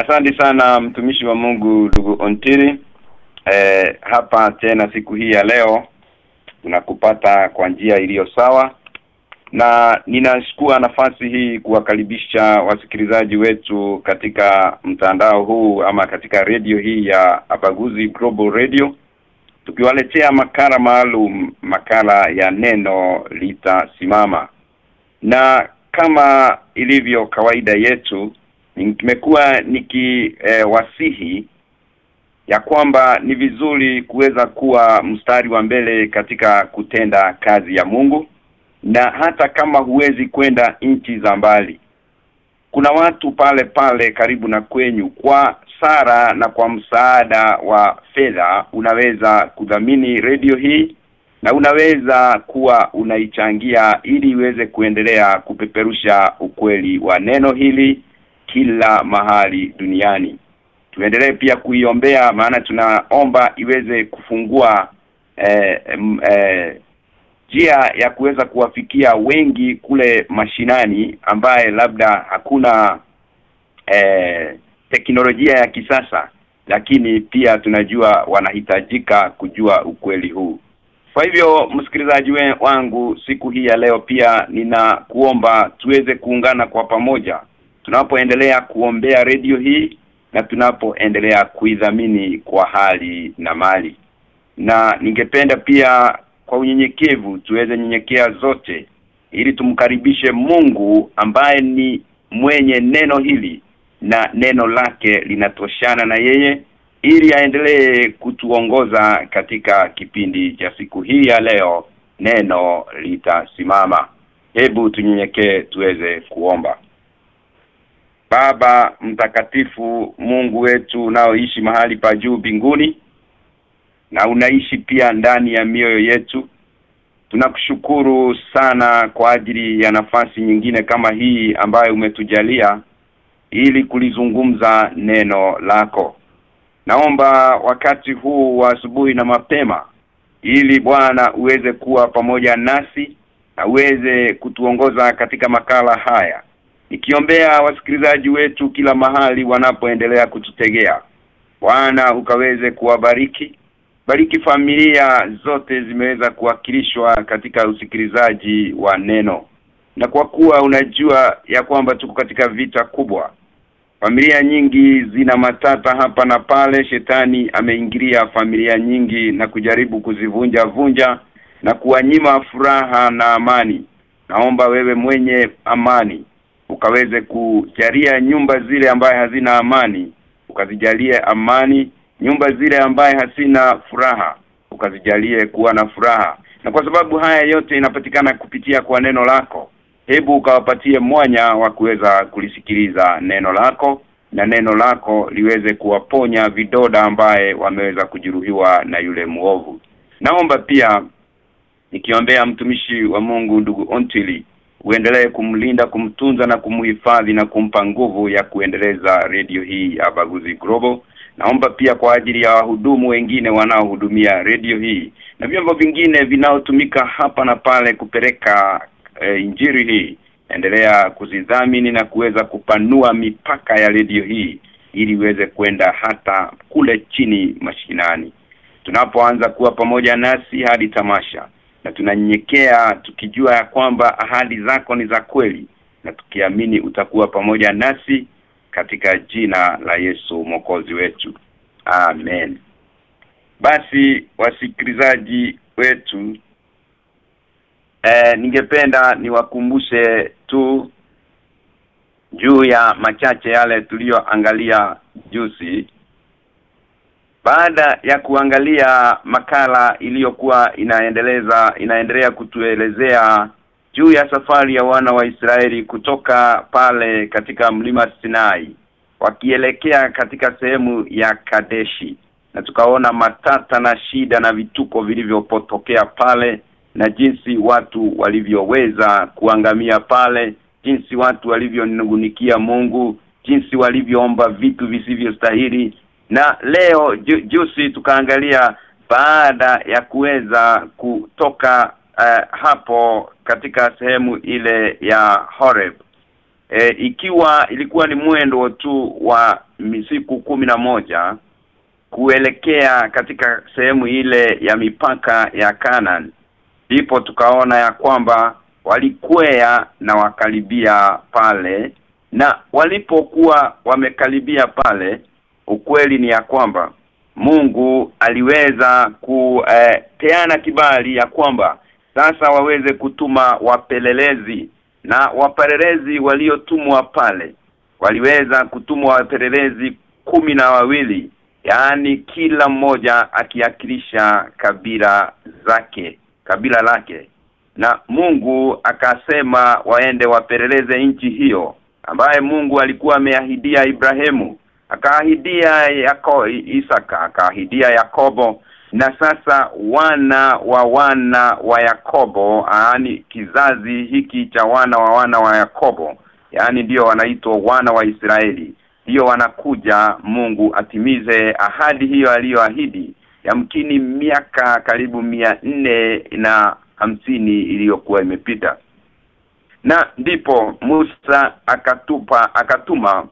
Asante sana mtumishi wa Mungu ndugu Ontiri. Eh, hapa tena siku hii ya leo tunakupata kwa njia iliyo sawa na ninashukua nafasi hii kuwakaribisha wasikilizaji wetu katika mtandao huu ama katika redio hii ya Abaguzi Global Radio tukiwaletea makala maalum makala ya neno litasimama na kama ilivyo kawaida yetu nimekuwa nikiwasihi eh, ya kwamba ni vizuri kuweza kuwa mstari wa mbele katika kutenda kazi ya Mungu na hata kama huwezi kwenda nchi za mbali. Kuna watu pale pale karibu na kwenyu kwa sara na kwa msaada wa fedha unaweza kudhamini redio hii na unaweza kuwa unaichangia ili iweze kuendelea kupeperusha ukweli wa neno hili kila mahali duniani. Tuendelee pia kuiombea maana tunaomba iweze kufungua eh, eh, njia ya kuweza kuwafikia wengi kule mashinani ambaye labda hakuna eh, teknolojia ya kisasa lakini pia tunajua wanahitajika kujua ukweli huu. Kwa hivyo msikilizaji wangu siku hii ya leo pia ninakuomba tuweze kuungana kwa pamoja tunapoendelea kuombea redio hii na tunapoendelea kuidhamini kwa hali na mali. Na ningependa pia kwa unyenyekevu tuweze nyenyekea zote ili tumkaribishe Mungu ambaye ni mwenye neno hili na neno lake linatoshana na yeye ili aendelee kutuongoza katika kipindi cha siku hii ya leo neno litasimama. Hebu tunyenyekee tuweze kuomba Baba mtakatifu Mungu wetu unaoishi mahali pa juu binguni na unaishi pia ndani ya mioyo yetu tunakushukuru sana kwa ajili ya nafasi nyingine kama hii ambayo umetujalia ili kulizungumza neno lako. Naomba wakati huu wa asubuhi na mapema ili Bwana uweze kuwa pamoja nasi na uweze kutuongoza katika makala haya nikiombea wasikilizaji wetu kila mahali wanapoendelea kututegea. Bwana ukaweze kuwabariki. Bariki familia zote zimeweza kuwakilishwa katika usikilizaji wa neno. Na kwa kuwa unajua ya kwamba tuko katika vita kubwa familia nyingi zina matata hapa na pale shetani ameingilia familia nyingi na kujaribu kuzivunja vunja na kuwanyima furaha na amani. Naomba wewe mwenye amani ukaweze kujalia nyumba zile ambaye hazina amani ukazijalie amani nyumba zile ambaye hazina furaha ukazijalie kuwa na furaha. Na kwa sababu haya yote inapatikana kupitia kwa neno lako hebu ukawapatie mwanya wa kuweza kulisikiliza neno lako na neno lako liweze kuwaponya vidoda ambaye wameweza kujeruhiwa na yule muovu naomba pia nikiombea mtumishi wa Mungu ndugu Ontili uendelee kumlinda kumtunza na kumhifadhi na kumpa nguvu ya kuendeleza redio hii ya Baguzi Global. Naomba pia kwa ajili ya wahudumu wengine wanaohudumia redio hii na vyombo vingine vinaotumika hapa na pale kupeleka e, injiri hii. Endelea kuzidhamini na kuweza kupanua mipaka ya redio hii ili iweze kwenda hata kule chini mashinani. Tunapoanza kuwa pamoja nasi hadi tamasha tunanyenyekea tukijua ya kwamba ahadi zako ni za kweli na tukiamini utakuwa pamoja nasi katika jina la Yesu mwokozi wetu. Amen. Basi wasikilizaji wetu eh, ningependa niwakumbushe tu juu ya machache yale tuliyoangalia juzi baada ya kuangalia makala iliyokuwa inaendeleza inaendelea kutuelezea juu ya safari ya wana wa Israeli kutoka pale katika mlima Sinai wakielekea katika sehemu ya Kadeshi na tukaona matata na shida na vituko vilivyopotokea pale na jinsi watu walivyoweza kuangamia pale jinsi watu walivyonungunikia Mungu jinsi walivyoomba vitu visivyostahili na leo ju, juzi tukaangalia baada ya kuweza kutoka uh, hapo katika sehemu ile ya Horeb. E, ikiwa ilikuwa ni mwendo tu wa misiku na moja kuelekea katika sehemu ile ya mipaka ya Canaan ndipo tukaona ya kwamba walikwea na wakaribia pale na walipokuwa wamekaribia pale ukweli ni ya kwamba Mungu aliweza kupeana eh, kibali ya kwamba sasa waweze kutuma wapelelezi na wapelelezi waliotumwa pale. Waliweza kutumwa wapelelezi kumi na wawili yaani kila mmoja akiakilisha kabila zake kabila lake. Na Mungu akasema waende wapeleleze nchi hiyo ambaye Mungu alikuwa ameahidia Ibrahimu akaahidia yako Isaka akaahidia Yakobo. Na sasa wana wa wana wa Yakobo yaani kizazi hiki cha wana wa wana wa Yakobo yaani ndio wanaitwa wana wa Israeli ndio wanakuja Mungu atimize ahadi hiyo aliyoahidi yamkini miaka karibu mia nne na hamsini iliyokuwa imepita. Na ndipo Musa akatupa akatuma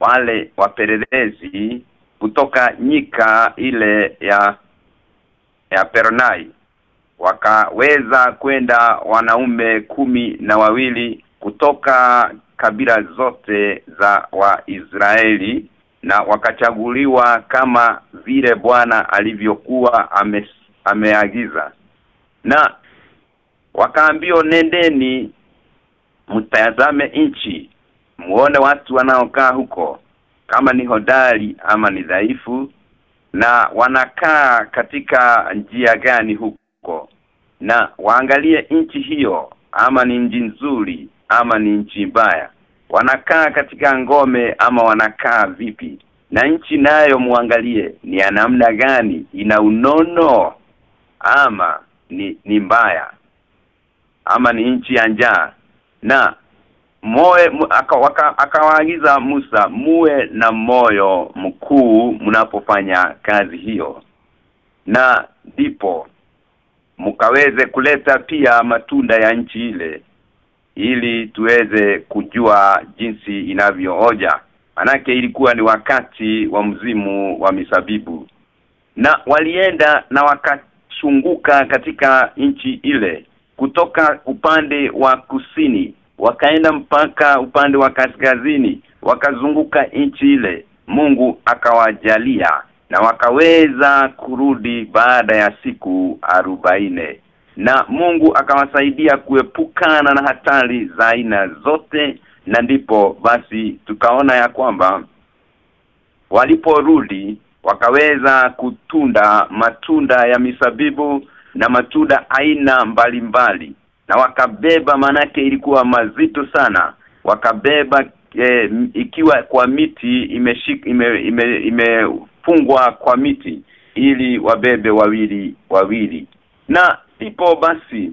wale wapelelezi kutoka nyika ile ya ya Pernai wakaweza kwenda wanaume kumi na wawili kutoka kabila zote za Waisraeli na wakachaguliwa kama vile Bwana alivyokuwa ame, ameagiza. Na wakaambio nendeni mtazame nchi muone watu wanaokaa huko kama ni hodari ama ni dhaifu na wanakaa katika njia gani huko? Na waangalie nchi hiyo ama ni nchi nzuri ama ni nchi mbaya. Wanakaa katika ngome ama wanakaa vipi? Na nchi nayo muangalie ni ya namna gani? Ina unono ama ni ni mbaya? Ama ni nchi ya njaa? Na moe akawaagiza aka Musa muwe na moyo mkuu mnapofanya kazi hiyo. Na ndipo mkaweze kuleta pia matunda ya nchi ile ili tuweze kujua jinsi inavyooja. Manake ilikuwa ni wakati wa mzimu wa misabibu. Na walienda na wakashunguka katika nchi ile kutoka upande wa kusini wakaenda mpaka upande wa kaskazini wakazunguka nchi ile Mungu akawajalia na wakaweza kurudi baada ya siku arobaine na Mungu akawasaidia kuepukana na hatari za aina zote na ndipo basi tukaona ya kwamba waliporudi wakaweza kutunda matunda ya misabibu na matunda aina mbalimbali mbali. Na wakabeba manake ilikuwa mazito sana. Wakabeba e, ikiwa kwa miti imeshik ime, ime, imefungwa kwa miti ili wabebe wawili wawili. Na ipo basi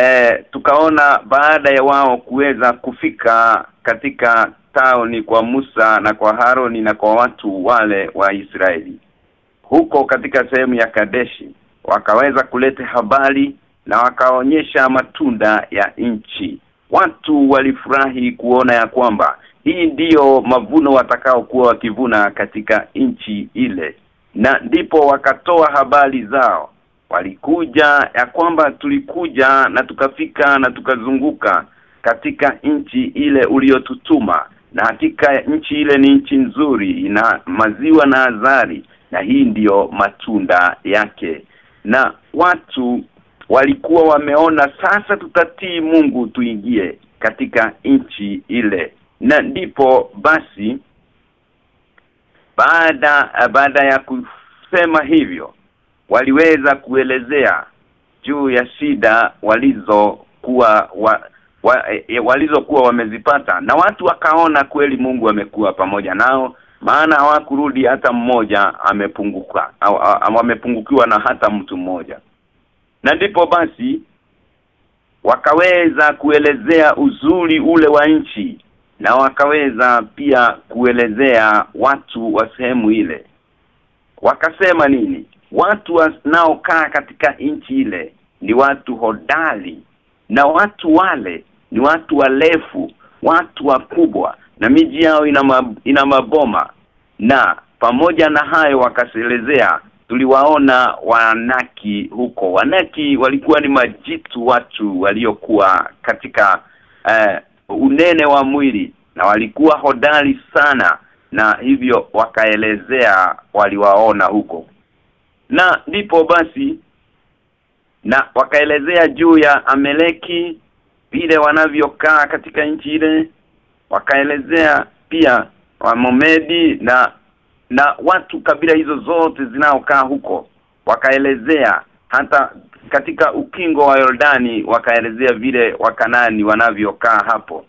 e, tukaona baada ya wao kuweza kufika katika taoni kwa Musa na kwa Haroni na kwa watu wale wa Israeli. Huko katika sehemu ya Kadeshi wakaweza kuleta habari na wakaonyesha matunda ya nchi. Watu walifurahi kuona ya kwamba hii ndiyo mavuno watakao kuwa wakivuna katika nchi ile. Na ndipo wakatoa habari zao. Walikuja ya kwamba tulikuja na tukafika na tukazunguka katika nchi ile uliotutuma. Na hakika nchi ile ni nchi nzuri ina maziwa na azari na hii ndiyo matunda yake. Na watu walikuwa wameona sasa tutatii Mungu tuingie katika nchi ile. Na ndipo basi baada baada ya kusema hivyo waliweza kuelezea juu ya shida walizokuwa wa, wa, e, walizokuwa wamezipata. Na watu wakaona kweli Mungu amekuwa pamoja nao maana hawakurudi hata mmoja amepunguka au amepungukiwa na hata mtu mmoja na ndipo basi wakaweza kuelezea uzuri ule wa nchi na wakaweza pia kuelezea watu wa sehemu ile. Wakasema nini? Watu wanaokaa katika nchi ile ni watu hodali na watu wale ni watu walefu watu wakubwa na miji yao ina, ina maboma. Na pamoja na hayo wakaselezea tuliwaona wanaki huko. Wanaki walikuwa ni majitu watu waliokuwa katika uh, unene wa mwili na walikuwa hodari sana na hivyo wakaelezea waliwaona huko. Na ndipo basi na wakaelezea juu ya Ameleki vile wanavyokaa katika nchi ile. Wakaelezea pia Wamomedi na na watu kabila hizo zote zinaokaa huko wakaelezea hata katika ukingo wa Yordani wakaelezea vile wakanani wanavyokaa hapo.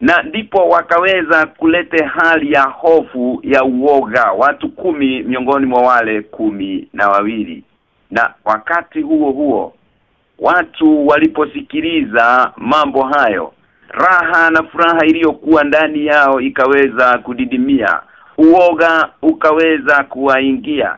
Na ndipo wakaweza kulete hali ya hofu ya uoga watu kumi miongoni mwa wale kumi na wawili. Na wakati huo huo watu waliposikiliza mambo hayo raha na furaha iliyokuwa ndani yao ikaweza kudidimia uoga ukaweza kuwaingia.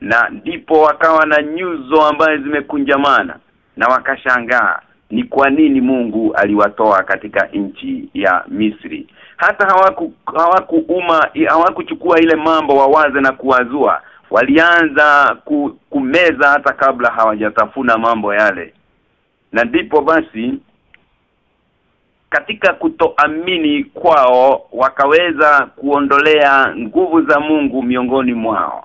Na ndipo wakawa na nyuzo ambazo zimekunjamana na wakashangaa ni kwa nini Mungu aliwatoa katika nchi ya Misri. Hata hawaku hawakuuma hawakuchukua ile mambo wawaze na kuwazua. Walianza ku, kumeza hata kabla hawajatafuna mambo yale. Na ndipo basi katika kutoamini kwao wakaweza kuondolea nguvu za Mungu miongoni mwao.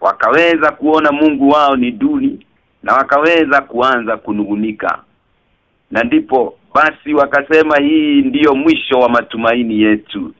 Wakaweza kuona Mungu wao ni duni na wakaweza kuanza kunugunika na ndipo basi wakasema hii ndiyo mwisho wa matumaini yetu.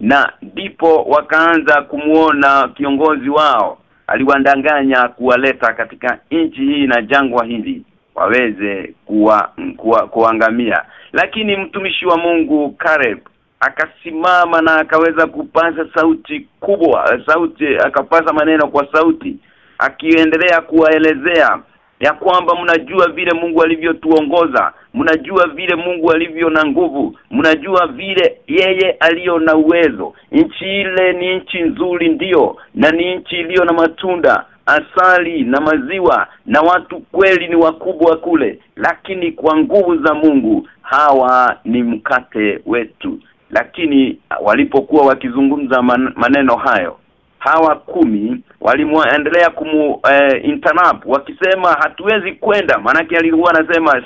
Na ndipo wakaanza kumuona kiongozi wao aliwandanganya kuwaleta katika nchi hii na jangwa hili waweze kuwa, kuwa kuangamia. Lakini mtumishi wa Mungu Caleb akasimama na akaweza kupaza sauti kubwa sauti akapaza maneno kwa sauti akiendelea kuwaelezea ya kwamba mnajua vile Mungu alivyotuongoza mnajua vile Mungu alivyo na nguvu mnajua vile yeye aliyo na uwezo. Nchi ile ni nchi nzuri ndiyo na ni nchi iliyo na matunda asali na maziwa na watu kweli ni wakubwa kule lakini kwa nguvu za Mungu hawa ni mkate wetu. Lakini walipokuwa wakizungumza man, maneno hayo hawa kumi walimuendelea kumu eh, interrupt wakisema hatuwezi kwenda. Manake alikuwa anasema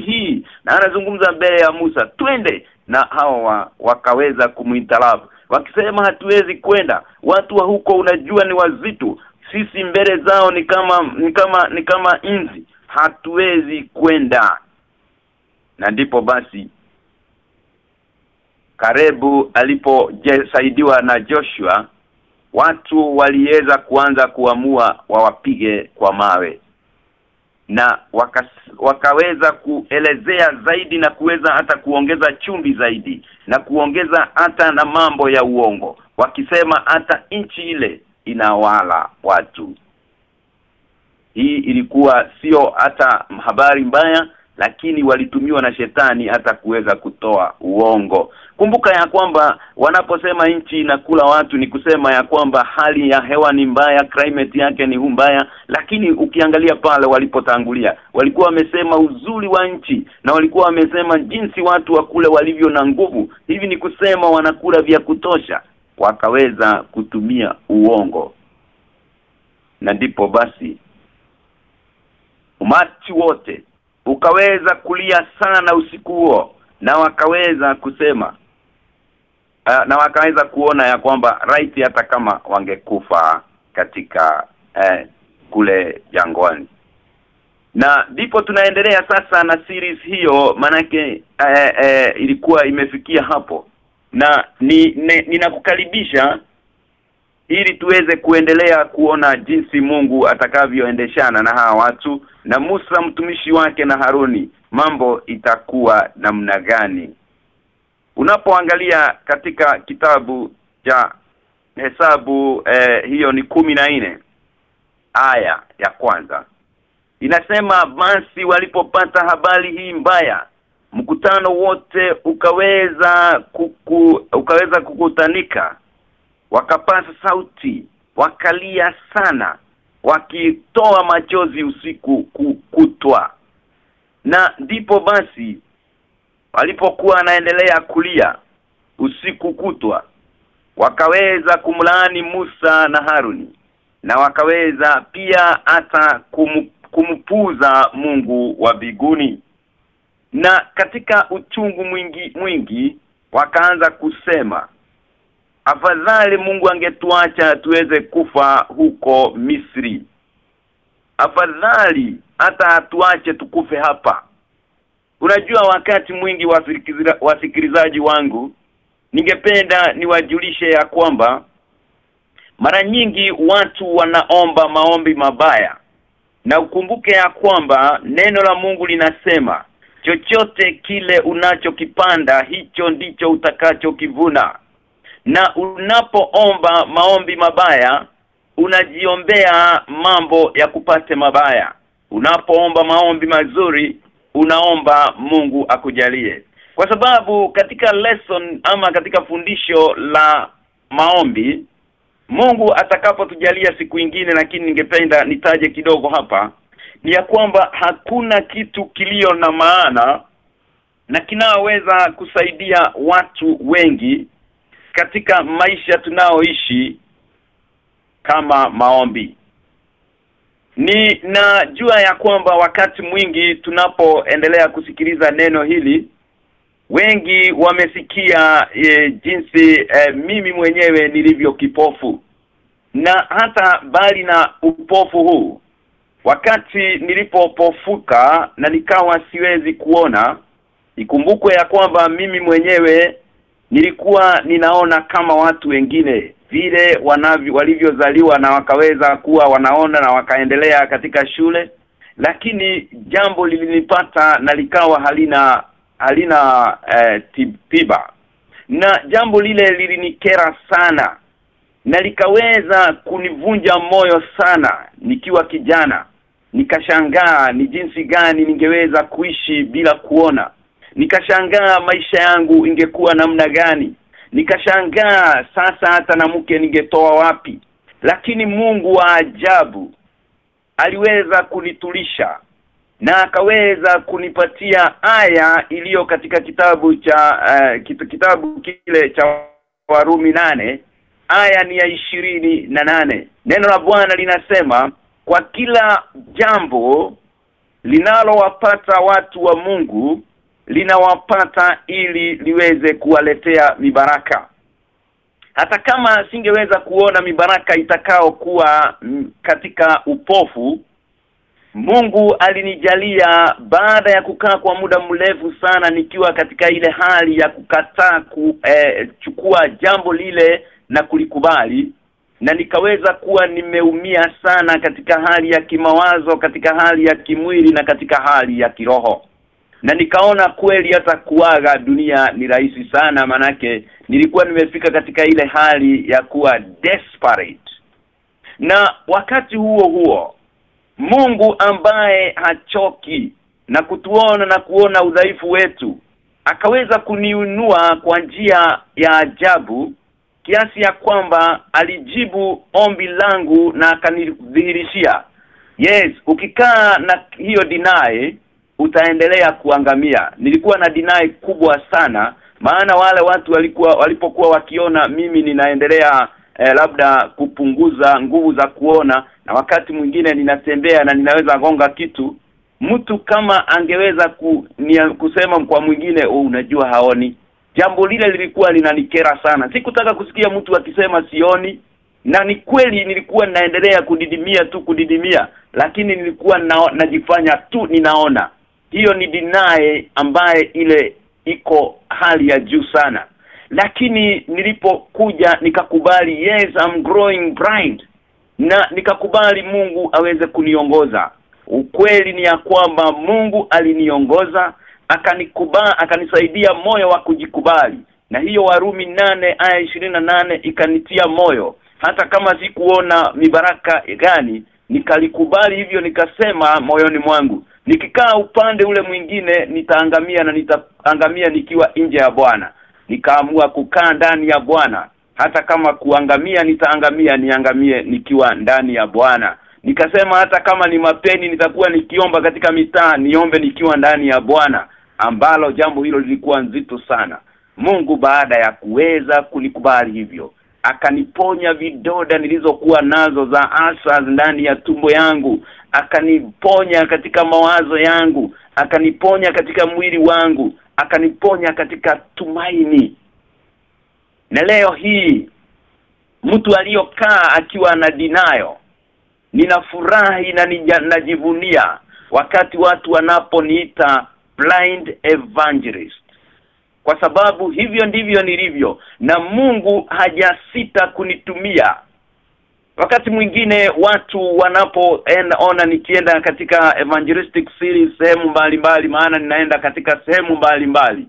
hii na anazungumza mbele ya Musa twende. Na hawa wakaweza kumuinterrupt wakisema hatuwezi kwenda. Watu wa huko unajua ni wazito sisi mbele zao ni kama ni kama ni kama inzi. Hatuwezi kwenda. Na ndipo basi Karebu aliposaidiwa na Joshua watu waliweza kuanza kuamua wawapige kwa mawe. Na waka, wakaweza kuelezea zaidi na kuweza hata kuongeza chumbi zaidi na kuongeza hata na mambo ya uongo wakisema hata nchi ile inawala watu. Hii ilikuwa sio hata habari mbaya lakini walitumiwa na shetani hata kuweza kutoa uongo. Kumbuka ya kwamba wanaposema nchi inakula watu ni kusema ya kwamba hali ya hewa ni mbaya climate yake ni mbaya. Lakini ukiangalia pale walipotangulia walikuwa wamesema uzuri wa nchi na walikuwa wamesema jinsi watu wa kule walivyo na nguvu. Hivi ni kusema wanakula vya kutosha wakaweza kutumia uongo. Na ndipo basi umati wote ukaweza kulia sana usiku huo na wakaweza kusema uh, na wakaweza kuona ya kwamba right hata kama wangekufa katika eh, kule jangwani. Na ndipo tunaendelea sasa na series hiyo manake eh, eh, ilikuwa imefikia hapo na ni ninakukaribisha ili tuweze kuendelea kuona jinsi Mungu atakavyoendeshana na hawa watu na Musa mtumishi wake na Haruni. Mambo itakuwa namna gani? Unapoangalia katika kitabu cha ja hesabu eh, hiyo ni kumi na nne aya ya kwanza. Inasema basi walipopata habari hii mbaya mkutano wote ukaweza kuku, ukaweza kukutanika wakapasa sauti wakalia sana wakitoa machozi usiku kutwa. Na ndipo basi walipokuwa anaendelea kulia usiku kutwa wakaweza kumlaani Musa na Haruni na wakaweza pia hata kum, kumpuza Mungu wa biguni na katika uchungu mwingi mwingi wakaanza kusema afadhali Mungu angetuacha tuweze kufa huko Misri. Afadhali hata atuache tukufe hapa. Unajua wakati mwingi wasikilizaji wangu ningependa niwajulishe ya kwamba mara nyingi watu wanaomba maombi mabaya. Na ukumbuke ya kwamba neno la Mungu linasema chochote kile unachokipanda hicho ndicho utakachokivuna. Na unapoomba maombi mabaya unajiombea mambo ya kupate mabaya. Unapoomba maombi mazuri unaomba Mungu akujalie. Kwa sababu katika lesson ama katika fundisho la maombi Mungu atakapotujalia siku ingine lakini ningependa nitaje kidogo hapa ni ya kwamba hakuna kitu kilio na maana na kinaweza kusaidia watu wengi katika maisha tunaoishi kama maombi. Ni na jua ya kwamba wakati mwingi tunapoendelea kusikiliza neno hili wengi wamesikia e, jinsi e, mimi mwenyewe nilivyo kipofu. Na hata bali na upofu huu wakati nilipopofuka na nikawa siwezi kuona ikumbukwe ya kwamba mimi mwenyewe nilikuwa ninaona kama watu wengine vile wanavyo walivyozaliwa na wakaweza kuwa wanaona na wakaendelea katika shule. Lakini jambo lilinipata na likawa halina halina eh, tiba. Na jambo lile lilinikera sana na likaweza kunivunja moyo sana nikiwa kijana nikashangaa ni jinsi gani ningeweza kuishi bila kuona. Nikashangaa maisha yangu ingekuwa namna gani. Nikashangaa sasa hata na mke ningetoa wapi. Lakini Mungu wa ajabu aliweza kunitulisha na akaweza kunipatia aya iliyo katika kitabu cha uh, kitabu kile cha Warumi nane aya ni ya ishirini na nane. Neno la Bwana linasema kwa kila jambo linalowapata watu wa Mungu linawapata ili liweze kuwaletea mibaraka. Hata kama singeweza kuona mibaraka itakao kuwa katika upofu Mungu alinijalia baada ya kukaa kwa muda mrefu sana nikiwa katika ile hali ya kukataa kuchukua eh, jambo lile na kulikubali na nikaweza kuwa nimeumia sana katika hali ya kimawazo katika hali ya kimwili na katika hali ya kiroho. Na nikaona kweli hata kuaga dunia ni rahisi sana manake nilikuwa nimefika katika ile hali ya kuwa desperate. Na wakati huo huo Mungu ambaye hachoki na kutuona na kuona udhaifu wetu akaweza kuniunua kwa njia ya ajabu kiasi ya kwamba alijibu ombi langu na akanidhihirishia. Yes ukikaa na hiyo dinai utaendelea kuangamia. Nilikuwa na dinai kubwa sana maana wale watu walikuwa walipokuwa wakiona mimi ninaendelea eh, labda kupunguza nguvu za kuona na wakati mwingine ninatembea na ninaweza gonga kitu mtu kama angeweza ku, ni, kusema kwa mwingine oh, unajua haoni jambo lile lilikuwa linanikera sana. Sikutaka kusikia mtu akisema sioni na ni kweli nilikuwa naendelea kudidimia tu kudidimia lakini nilikuwa na, najifanya tu ninaona. Hiyo ni dinae ambaye ile iko hali ya juu sana. Lakini nilipokuja nikakubali yes I'm growing blind na nikakubali Mungu aweze kuniongoza. Ukweli ni ya kwamba Mungu aliniongoza akanikubali akanisaidia moyo wa kujikubali. Na hiyo Warumi nane aya nane ikanitia moyo. Hata kama sikuona mibaraka gani nikalikubali hivyo nikasema moyoni mwangu nikikaa upande ule mwingine nitaangamia na nitaangamia nikiwa nje ya Bwana. Nikaamua kukaa ndani ya Bwana. Hata kama kuangamia nitaangamia niangamie nikiwa ndani ya Bwana. Nikasema hata kama ni mapeni nitakuwa nikiomba katika mitaa niombe nikiwa ndani ya Bwana ambalo jambo hilo lilikuwa nzito sana. Mungu baada ya kuweza kunikubali hivyo akaniponya vidoda nilizokuwa nazo za asa ndani ya tumbo yangu akaniponya katika mawazo yangu akaniponya katika mwili wangu akaniponya katika tumaini. Na leo hii mtu aliyokaa akiwa na dinayo ninafurahi na najivunia wakati watu wanaponiita blind evangelist. Kwa sababu hivyo ndivyo nilivyo na Mungu hajasita kunitumia. Wakati mwingine watu wanapoenda ona nikienda katika evangelistic series sehemu mbalimbali maana ninaenda katika sehemu mbalimbali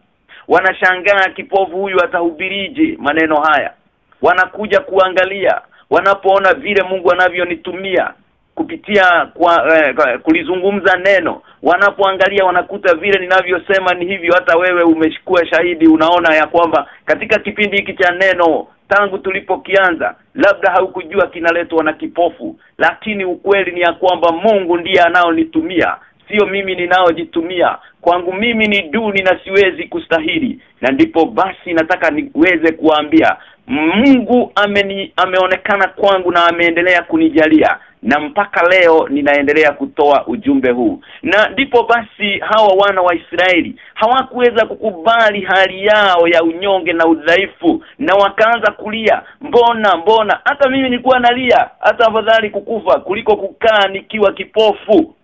wanashangaa kipovu huyu atahubiriji maneno haya. Wanakuja kuangalia wanapoona vile Mungu anavyonitumia kupitia kwa eh, kulizungumza neno wanapoangalia wanakuta vile ninavyosema ni hivyo. Hata wewe umeshikua shahidi unaona ya kwamba katika kipindi hiki cha neno tangu tulipokianza labda haukujua kinaletwa na kipofu. Lakini ukweli ni ya kwamba Mungu ndiye anaonitumia. Sio mimi ninaojitumia. Kwangu mimi ni duni na siwezi kustahili. Na ndipo basi nataka niweze kuambia Mungu ameni, ameonekana kwangu na ameendelea kunijalia na mpaka leo ninaendelea kutoa ujumbe huu. Na ndipo basi hawa wana wa Israeli hawakuweza kukubali hali yao ya unyonge na udhaifu na wakaanza kulia mbona mbona? Hata mimi nilikuwa nalia hata afadhali kukufa kuliko kukaa nikiwa kipofu.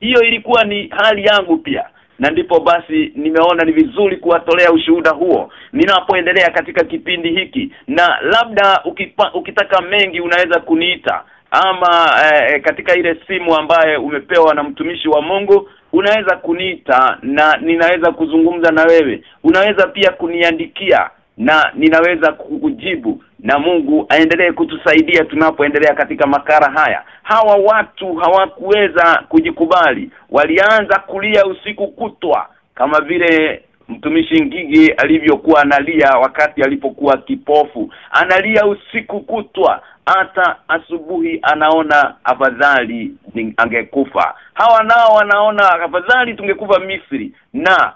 Hiyo ilikuwa ni hali yangu pia. Na ndipo basi nimeona ni vizuri kuwatolea ushuhuda huo. Ninapoendelea katika kipindi hiki na labda ukipa, ukitaka mengi unaweza kuniita ama eh, katika ile simu ambaye umepewa na mtumishi wa Mungu unaweza kuniita na ninaweza kuzungumza na wewe. Unaweza pia kuniandikia na ninaweza kujibu na Mungu aendelee kutusaidia tunapoendelea katika makara haya. Hawa watu hawakuweza kujikubali. Walianza kulia usiku kutwa kama vile mtumishi Ngigi alivyokuwa analia wakati alipokuwa kipofu. Analia usiku kutwa. Hata asubuhi anaona afadhali angekufa. Hawa nao wanaona afadhali tungekufa Misri na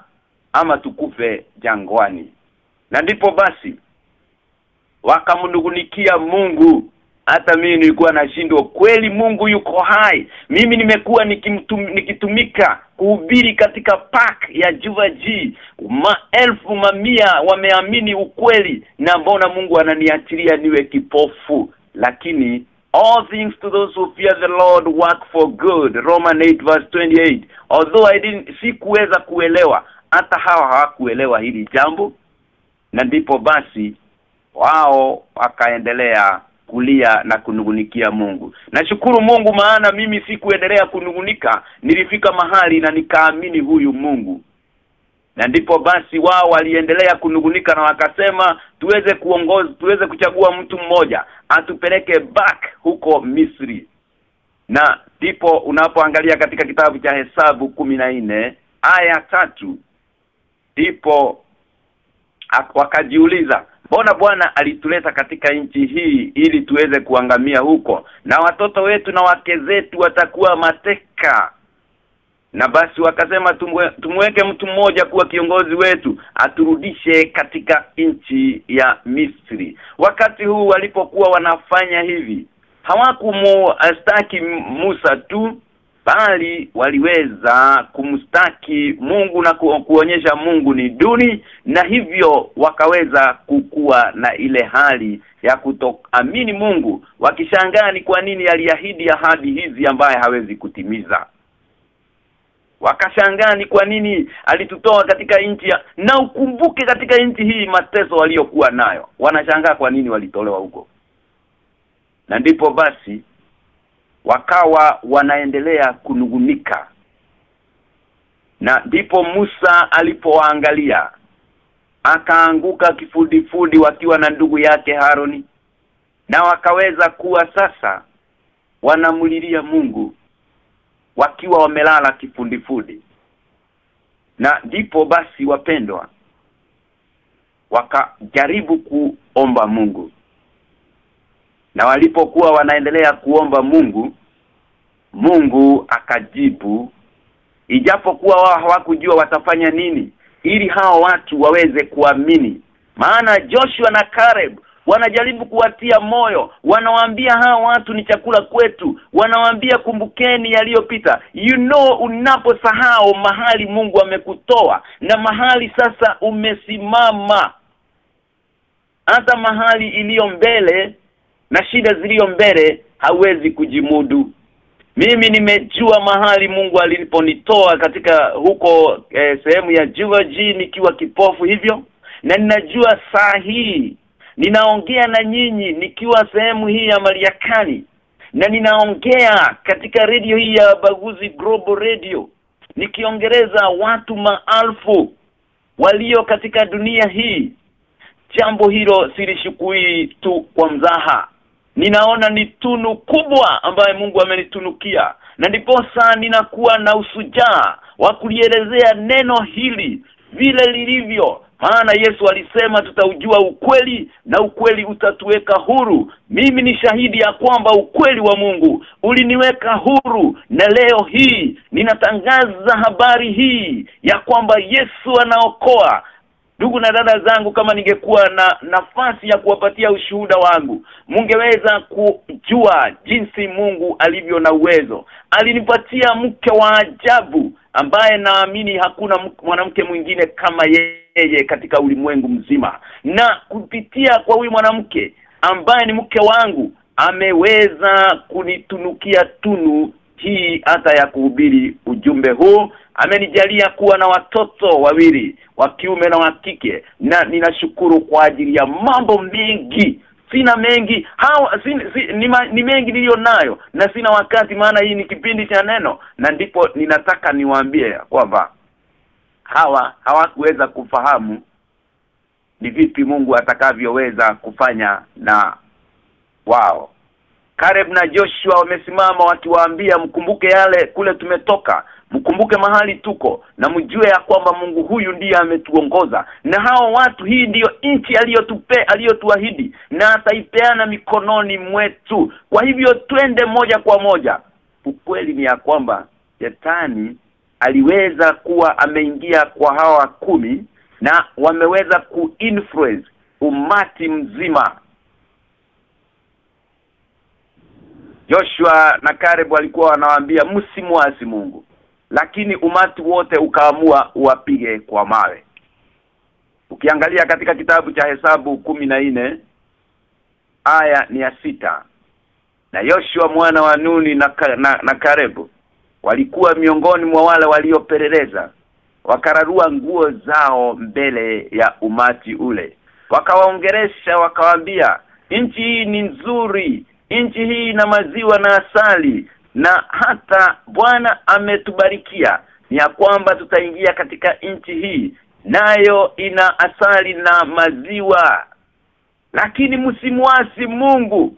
ama tukufe jangwani. Na ndipo basi wakamnungunikia Mungu hata mimi nilikuwa nashindwa. Kweli Mungu yuko hai. Mimi nimekuwa nikitumika kuhubiri katika park ya Juva G. Maelfu mamia wameamini ukweli na mbona Mungu ananiachilia niwe kipofu. Lakini all things to those who fear the Lord work for good. Roman 8 verse 28 although I didn't sikuweza kuelewa hata hawa hawakuelewa hili jambo. Na ndipo basi wao wakaendelea kulia na kunungunikia Mungu. Nashukuru Mungu maana mimi sikuendelea kunungunika, nilifika mahali na nikaamini huyu Mungu. Na ndipo basi wao waliendelea kunungunika na wakasema tuweze kuongoza tuweze kuchagua mtu mmoja atupeleke back huko Misri. Na ndipo unapoangalia katika kitabu cha Hesabu nne aya tatu ndipo wakajiuliza Mbona Bwana alituleta katika nchi hii ili tuweze kuangamia huko? Na watoto wetu na wake zetu watakuwa mateka. Na basi wakasema tumwe, tumweke mtu mmoja kuwa kiongozi wetu aturudishe katika nchi ya Misri. Wakati huu walipokuwa wanafanya hivi hawakumstaki Musa tu bali waliweza kumstaki Mungu na ku, kuonyesha Mungu ni duni na hivyo wakaweza kukua na ile hali ya kutoamini Mungu wakishangaa ni kwa nini aliahidi ahadi hizi ambaye hawezi kutimiza. Wakashangaa ni kwa nini alitutoa katika nchi ya na ukumbuke katika nchi hii mateso waliokuwa nayo. Wanashangaa kwa nini walitolewa huko. Na ndipo basi wakawa wanaendelea kunugunika na ndipo Musa alipoangalia akaanguka kifudifudi wakiwa na ndugu yake Haroni na wakaweza kuwa sasa wanamulilia Mungu wakiwa wamelala kifundifudi na ndipo basi wapendwa wakajaribu kuomba Mungu na walipokuwa wanaendelea kuomba Mungu Mungu akajibu ijapokuwa wao hawakujua watafanya nini ili hao watu waweze kuamini. Maana Joshua na Caleb wanajaribu kuwatia moyo wanawaambia hawa watu ni chakula kwetu wanawaambia kumbukeni yaliyopita. You know unaposahau mahali Mungu amekutoa na mahali sasa umesimama. Hata mahali iliyo mbele na shida ziliyo mbele hawezi kujimudu. Mimi nimejua mahali Mungu aliniponitoa katika huko eh, sehemu ya Georgia nikiwa kipofu hivyo na ninajua saa hii ninaongea na nyinyi nikiwa sehemu hii ya Mariakani na ninaongea katika redio hii ya Baguzi Global Radio nikiongereza watu maalfu walio katika dunia hii. Jambo hilo silishukui tu kwa mzaha ninaona ni tunu kubwa ambaye Mungu amenitunukia. Na ndiposa ninakuwa na usujaa wa kulielezea neno hili vile lilivyo. Maana Yesu alisema tutaujua ukweli na ukweli utatuweka huru. Mimi ni shahidi ya kwamba ukweli wa Mungu uliniweka huru. Na leo hii ninatangaza habari hii ya kwamba Yesu anaokoa Ndugu na dada zangu kama ningekuwa na nafasi ya kuwapatia ushuhuda wangu, mungeweza kujua jinsi Mungu alivyo na uwezo. Alinipatia mke wa ajabu ambaye naamini hakuna mwanamke mwingine kama yeye katika ulimwengu mzima. Na kupitia kwa huyu mwanamke ambaye ni mke wangu ameweza kunitunukia tunu hii hata ya kuhubiri ujumbe huu amenijalia kuwa na watoto wawili wa kiume na wa kike na ninashukuru kwa ajili ya mambo mengi. Sina mengi hawa si, si, ni, ma, ni mengi niliyo nayo na sina wakati maana hii ni kipindi cha neno na ndipo ninataka niwaambie kwamba hawa hawakuweza kufahamu ni vipi Mungu atakavyoweza kufanya na wao. Caleb na Joshua wamesimama wakiwaambia mkumbuke yale kule tumetoka mkumbuke mahali tuko na mjue ya kwamba Mungu huyu ndiye ametuongoza. Na hao watu hii ndiyo nchi aliyotupe aliyotuahidi na ataipeana mikononi mwetu. Kwa hivyo twende moja kwa moja. Ukweli ni ya kwamba shetani aliweza kuwa ameingia kwa hawa kumi na wameweza kuinfluence umati mzima. Joshua na Caleb walikuwa wanawaambia msimwasi Mungu lakini umati wote ukaamua uwapige kwa mawe. Ukiangalia katika kitabu cha hesabu kumi na nne aya ni ya sita. Na Yoshua mwana wa Nuni na, na, na Karebu walikuwa miongoni mwa wale waliopeleleza. Wakararua nguo zao mbele ya umati ule. Wakawaongeresha wakawaambia nchi hii ni nzuri nchi hii ina maziwa na asali na hata Bwana ametubarikia ya kwamba tutaingia katika nchi hii nayo ina asali na maziwa. Lakini msimwasi Mungu.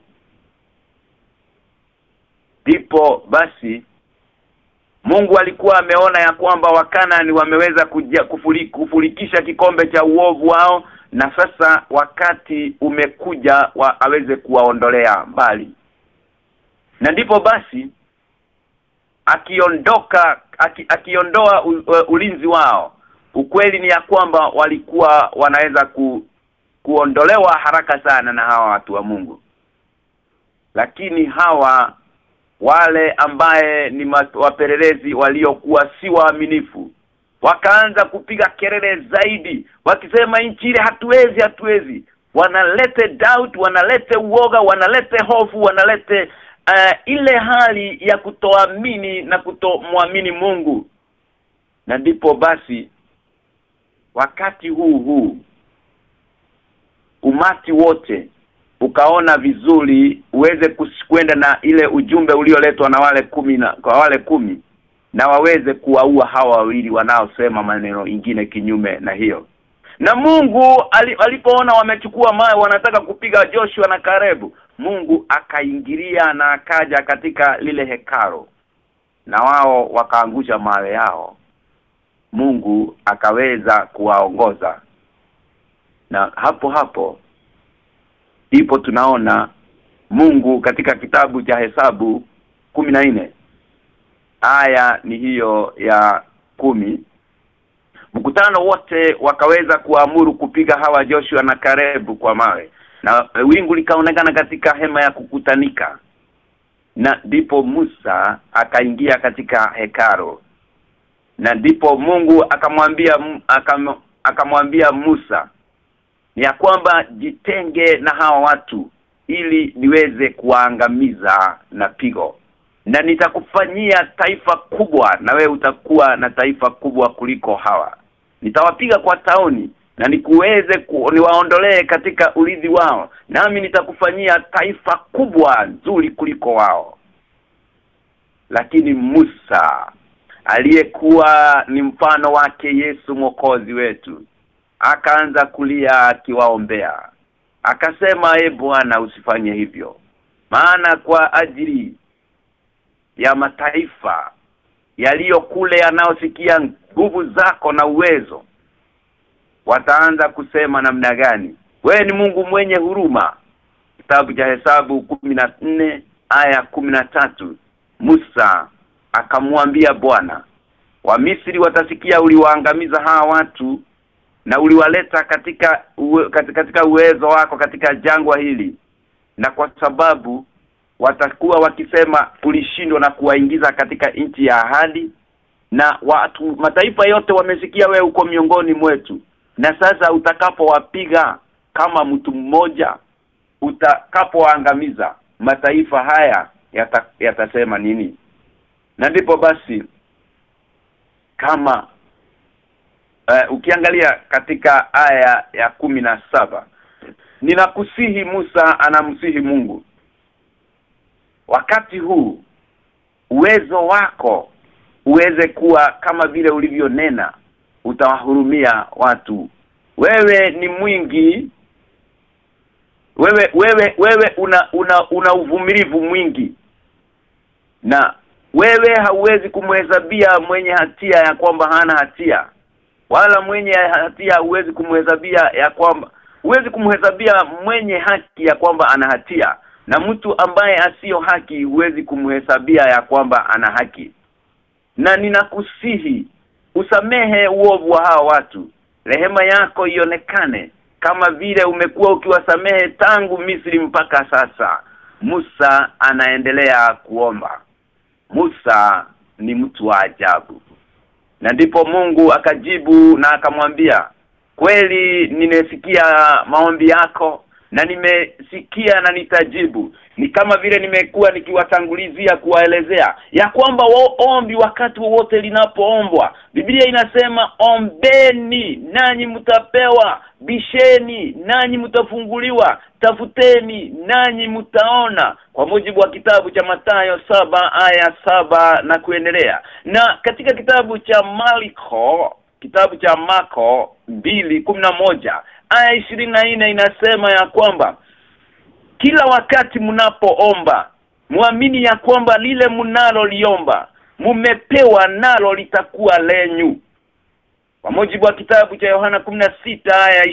Ndipo basi Mungu alikuwa ameona ya kwamba wakanani wameweza kufuri, kufurikisha kikombe cha uovu wao na sasa wakati umekuja wa, aweze kuwaondolea mbali. Na ndipo basi akiondoka aki, akiondoa u, u, ulinzi wao ukweli ni ya kwamba walikuwa wanaweza ku, kuondolewa haraka sana na hawa watu wa Mungu. Lakini hawa wale ambaye ni wapelelezi waliokuwa si waaminifu wakaanza kupiga kelele zaidi wakisema nchi ile hatuwezi hatuwezi. Wanalete doubt wanalete uoga wanalete hofu wanalete uh, ile hali ya kutoamini na kutomwamini Mungu. Na ndipo basi wakati huu huu umati wote ukaona vizuri uweze kwenda na ile ujumbe ulioletwa na wale kumi na kwa wale kumi na waweze kuwaua hawa wawili wanaosema maneno ingine kinyume na hiyo. Na Mungu alipoona wamechukua mawe wanataka kupiga Joshua na Karebu Mungu akaingilia na akaja katika lile hekaro na wao wakaangusha mawe yao. Mungu akaweza kuwaongoza. Na hapo hapo ipo tunaona Mungu katika kitabu cha hesabu nne. Aya ni hiyo ya kumi. Mkutano wote wakaweza kuamuru kupiga hawa Joshua na Karebu kwa mawe na wingu likaonekana katika hema ya kukutanika. Na ndipo Musa akaingia katika hekaro na ndipo Mungu akamwambia akam, akamwambia Musa ya kwamba jitenge na hawa watu ili niweze kuwaangamiza na pigo. Na nitakufanyia taifa kubwa na we utakuwa na taifa kubwa kuliko hawa. Nitawapiga kwa taoni na nikuweze ku, niwaondolee katika ulidhi wao nami nitakufanyia taifa kubwa nzuri kuliko wao. Lakini Musa aliyekuwa ni mfano wake Yesu mwokozi wetu akaanza kulia akiwaombea. Akasema e Bwana usifanye hivyo maana kwa ajili ya mataifa yaliyo kule yanayosikia nguvu zako na uwezo wataanza kusema namna gani? We ni Mungu mwenye huruma. Kitabu cha hesabu nne aya tatu. Musa akamwambia Bwana wa Misri watasikia uliwaangamiza hawa watu na uliwaleta katika uwe, katika uwezo wako katika jangwa hili. Na kwa sababu watakuwa wakisema ulishindwa na kuwaingiza katika nchi ya ahadi na watu mataifa yote wamesikia wewe uko miongoni mwetu na sasa utakapowapiga kama mtu mmoja utakapoangamiza mataifa haya yata, yatasema nini? Na ndipo basi kama uh, ukiangalia katika aya ya kumi na saba ninakusihi Musa anamsihi Mungu. Wakati huu uwezo wako uweze kuwa kama vile ulivyonena utawahurumia watu. Wewe ni mwingi. Wewe wewe wewe una una, una uvumilivu mwingi. Na wewe hauwezi kumhesabia mwenye hatia ya kwamba hana hatia. Wala mwenye hatia huwezi kumhesabia ya kwamba huwezi kumhesabia mwenye haki ya kwamba ana hatia. Na mtu ambaye asiyo haki huwezi kumhesabia ya kwamba ana haki. Na ninakusihi usamehe uovu wa hawa watu. Rehema yako ionekane kama vile umekuwa ukiwasamehe tangu Misri mpaka sasa. Musa anaendelea kuomba. Musa ni mtu wa ajabu. Na ndipo Mungu akajibu na akamwambia kweli nimesikia maombi yako na nimesikia na nitajibu. Ni kama vile nimekuwa nikiwatangulizia kuwaelezea ya kwamba ombi wakati wote linapoombwa. Biblia inasema ombeni nanyi mtapewa bisheni nanyi mtafunguliwa tafuteni nanyi mtaona kwa mujibu wa kitabu cha Mathayo saba aya saba na kuendelea. Na katika kitabu cha Marko kitabu cha Marko moja aya ishirini na nne inasema ya kwamba kila wakati mnapoomba muamini ya kwamba lile mnalo liomba mumepewa nalo litakuwa lenyu. Kwa mujibu wa kitabu cha Yohana sita aya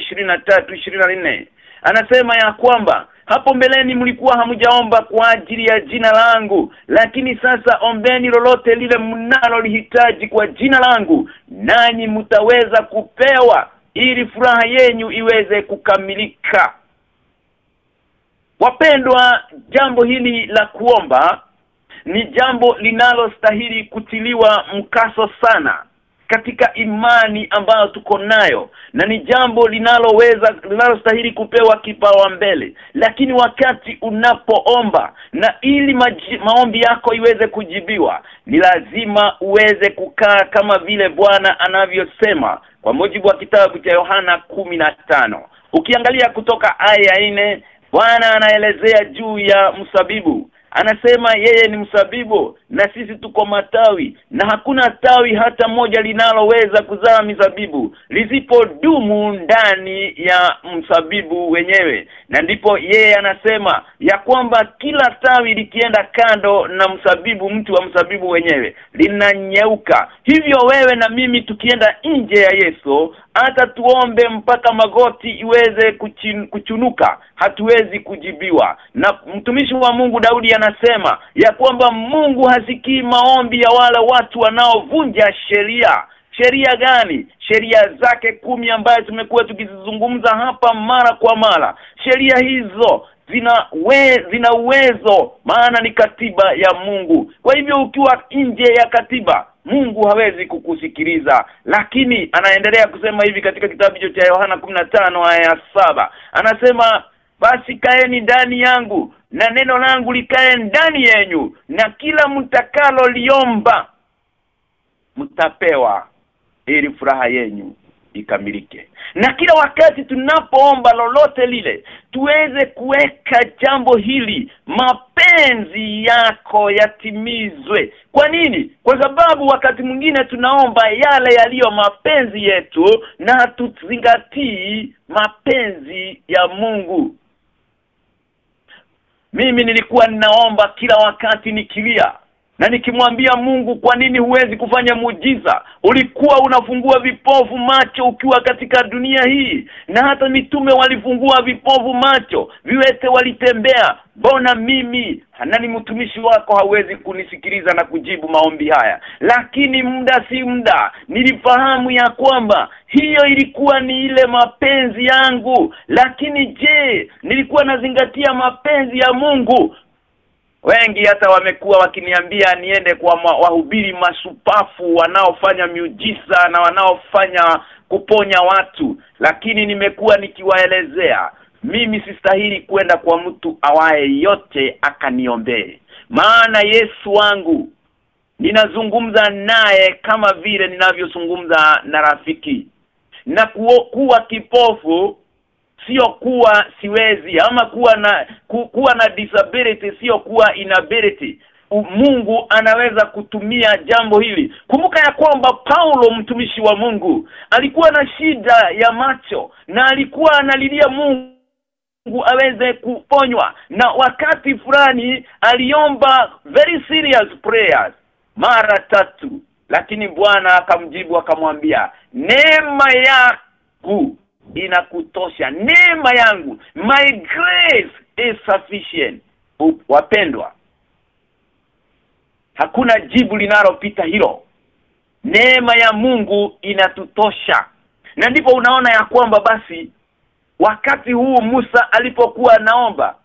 tatu ishirini na nne anasema ya kwamba hapo mbeleni mlikuwa hamjaomba kwa ajili ya jina langu lakini sasa ombeni lolote lile mnalo lihitaji kwa jina langu nanyi mtaweza kupewa ili furaha yenyu iweze kukamilika. Wapendwa jambo hili la kuomba ni jambo linalostahili kutiliwa mkaso sana katika imani ambayo tuko nayo na ni jambo linaloweza linalostahili kupewa kipawa mbele. Lakini wakati unapoomba na ili maji, maombi yako iweze kujibiwa ni lazima uweze kukaa kama vile Bwana anavyosema kwa mujibu wa kitabu cha Yohana tano. Ukiangalia kutoka aya nne Bwana anaelezea juu ya msabibu. Anasema yeye ni msabibu na sisi tuko matawi na hakuna tawi hata moja linaloweza kuzaa mizabibu lisipodumu ndani ya msabibu wenyewe. Na ndipo yeye anasema ya kwamba kila tawi likienda kando na msabibu mtu wa msabibu wenyewe linanyeuka. Hivyo wewe na mimi tukienda nje ya Yesu hata tuombe mpaka magoti iweze kuchin, kuchunuka. Hatuwezi kujibiwa. Na mtumishi wa Mungu Daudi anasema ya kwamba Mungu hasikii maombi ya wale watu wanaovunja sheria. Sheria gani? Sheria zake kumi ambayo tumekuwa tukizizungumza hapa mara kwa mara. Sheria hizo zina we, zina uwezo maana ni katiba ya Mungu. Kwa hivyo ukiwa nje ya katiba Mungu hawezi kukusikiliza. Lakini anaendelea kusema hivi katika kitabu cha Yohana 15 aya ya saba. Anasema basi kaeni ndani yangu na neno langu likae ndani yenyu na kila mtakalo liomba mtapewa ili furaha yenyu ikamilike. Na kila wakati tunapoomba lolote lile tuweze kuweka jambo hili mapenzi yako yatimizwe. Kwa nini? Kwa sababu wakati mwingine tunaomba yale yaliyo mapenzi yetu na tuzingatii mapenzi ya Mungu mimi nilikuwa ninaomba kila wakati nikilia na nikimwambia Mungu kwa nini huwezi kufanya muujiza? Ulikuwa unafungua vipofu macho ukiwa katika dunia hii. Na hata mitume walifungua vipofu macho viwete walitembea. Mbona mimi nani mtumishi wako hawezi kunisikiliza na kujibu maombi haya? Lakini muda si muda. Nilifahamu ya kwamba hiyo ilikuwa ni ile mapenzi yangu. Lakini je nilikuwa nazingatia mapenzi ya Mungu wengi hata wamekuwa wakiniambia niende kwa wahubiri masupafu wanaofanya miujiza na wanaofanya kuponya watu. Lakini nimekuwa nikiwaelezea mimi sistahili kwenda kwa mtu awaye yote akaniombee maana Yesu wangu ninazungumza naye kama vile ninavyozungumza na rafiki. Na kuwa kipofu sio kuwa siwezi ama kuwa na ku, kuwa na disability sio kuwa inability. Mungu anaweza kutumia jambo hili. Kumbuka ya kwamba Paulo mtumishi wa Mungu alikuwa na shida ya macho na alikuwa analilia Mungu Mungu aweze kuponywa na wakati fulani aliomba very serious prayers mara tatu lakini Bwana akamjibu akamwambia neema yangu inakutosha. Neema yangu my grace is sufficient. Wapendwa hakuna jibu linalopita hilo. Neema ya Mungu inatutosha. Na ndipo unaona ya kwamba basi wakati huu Musa alipokuwa anaomba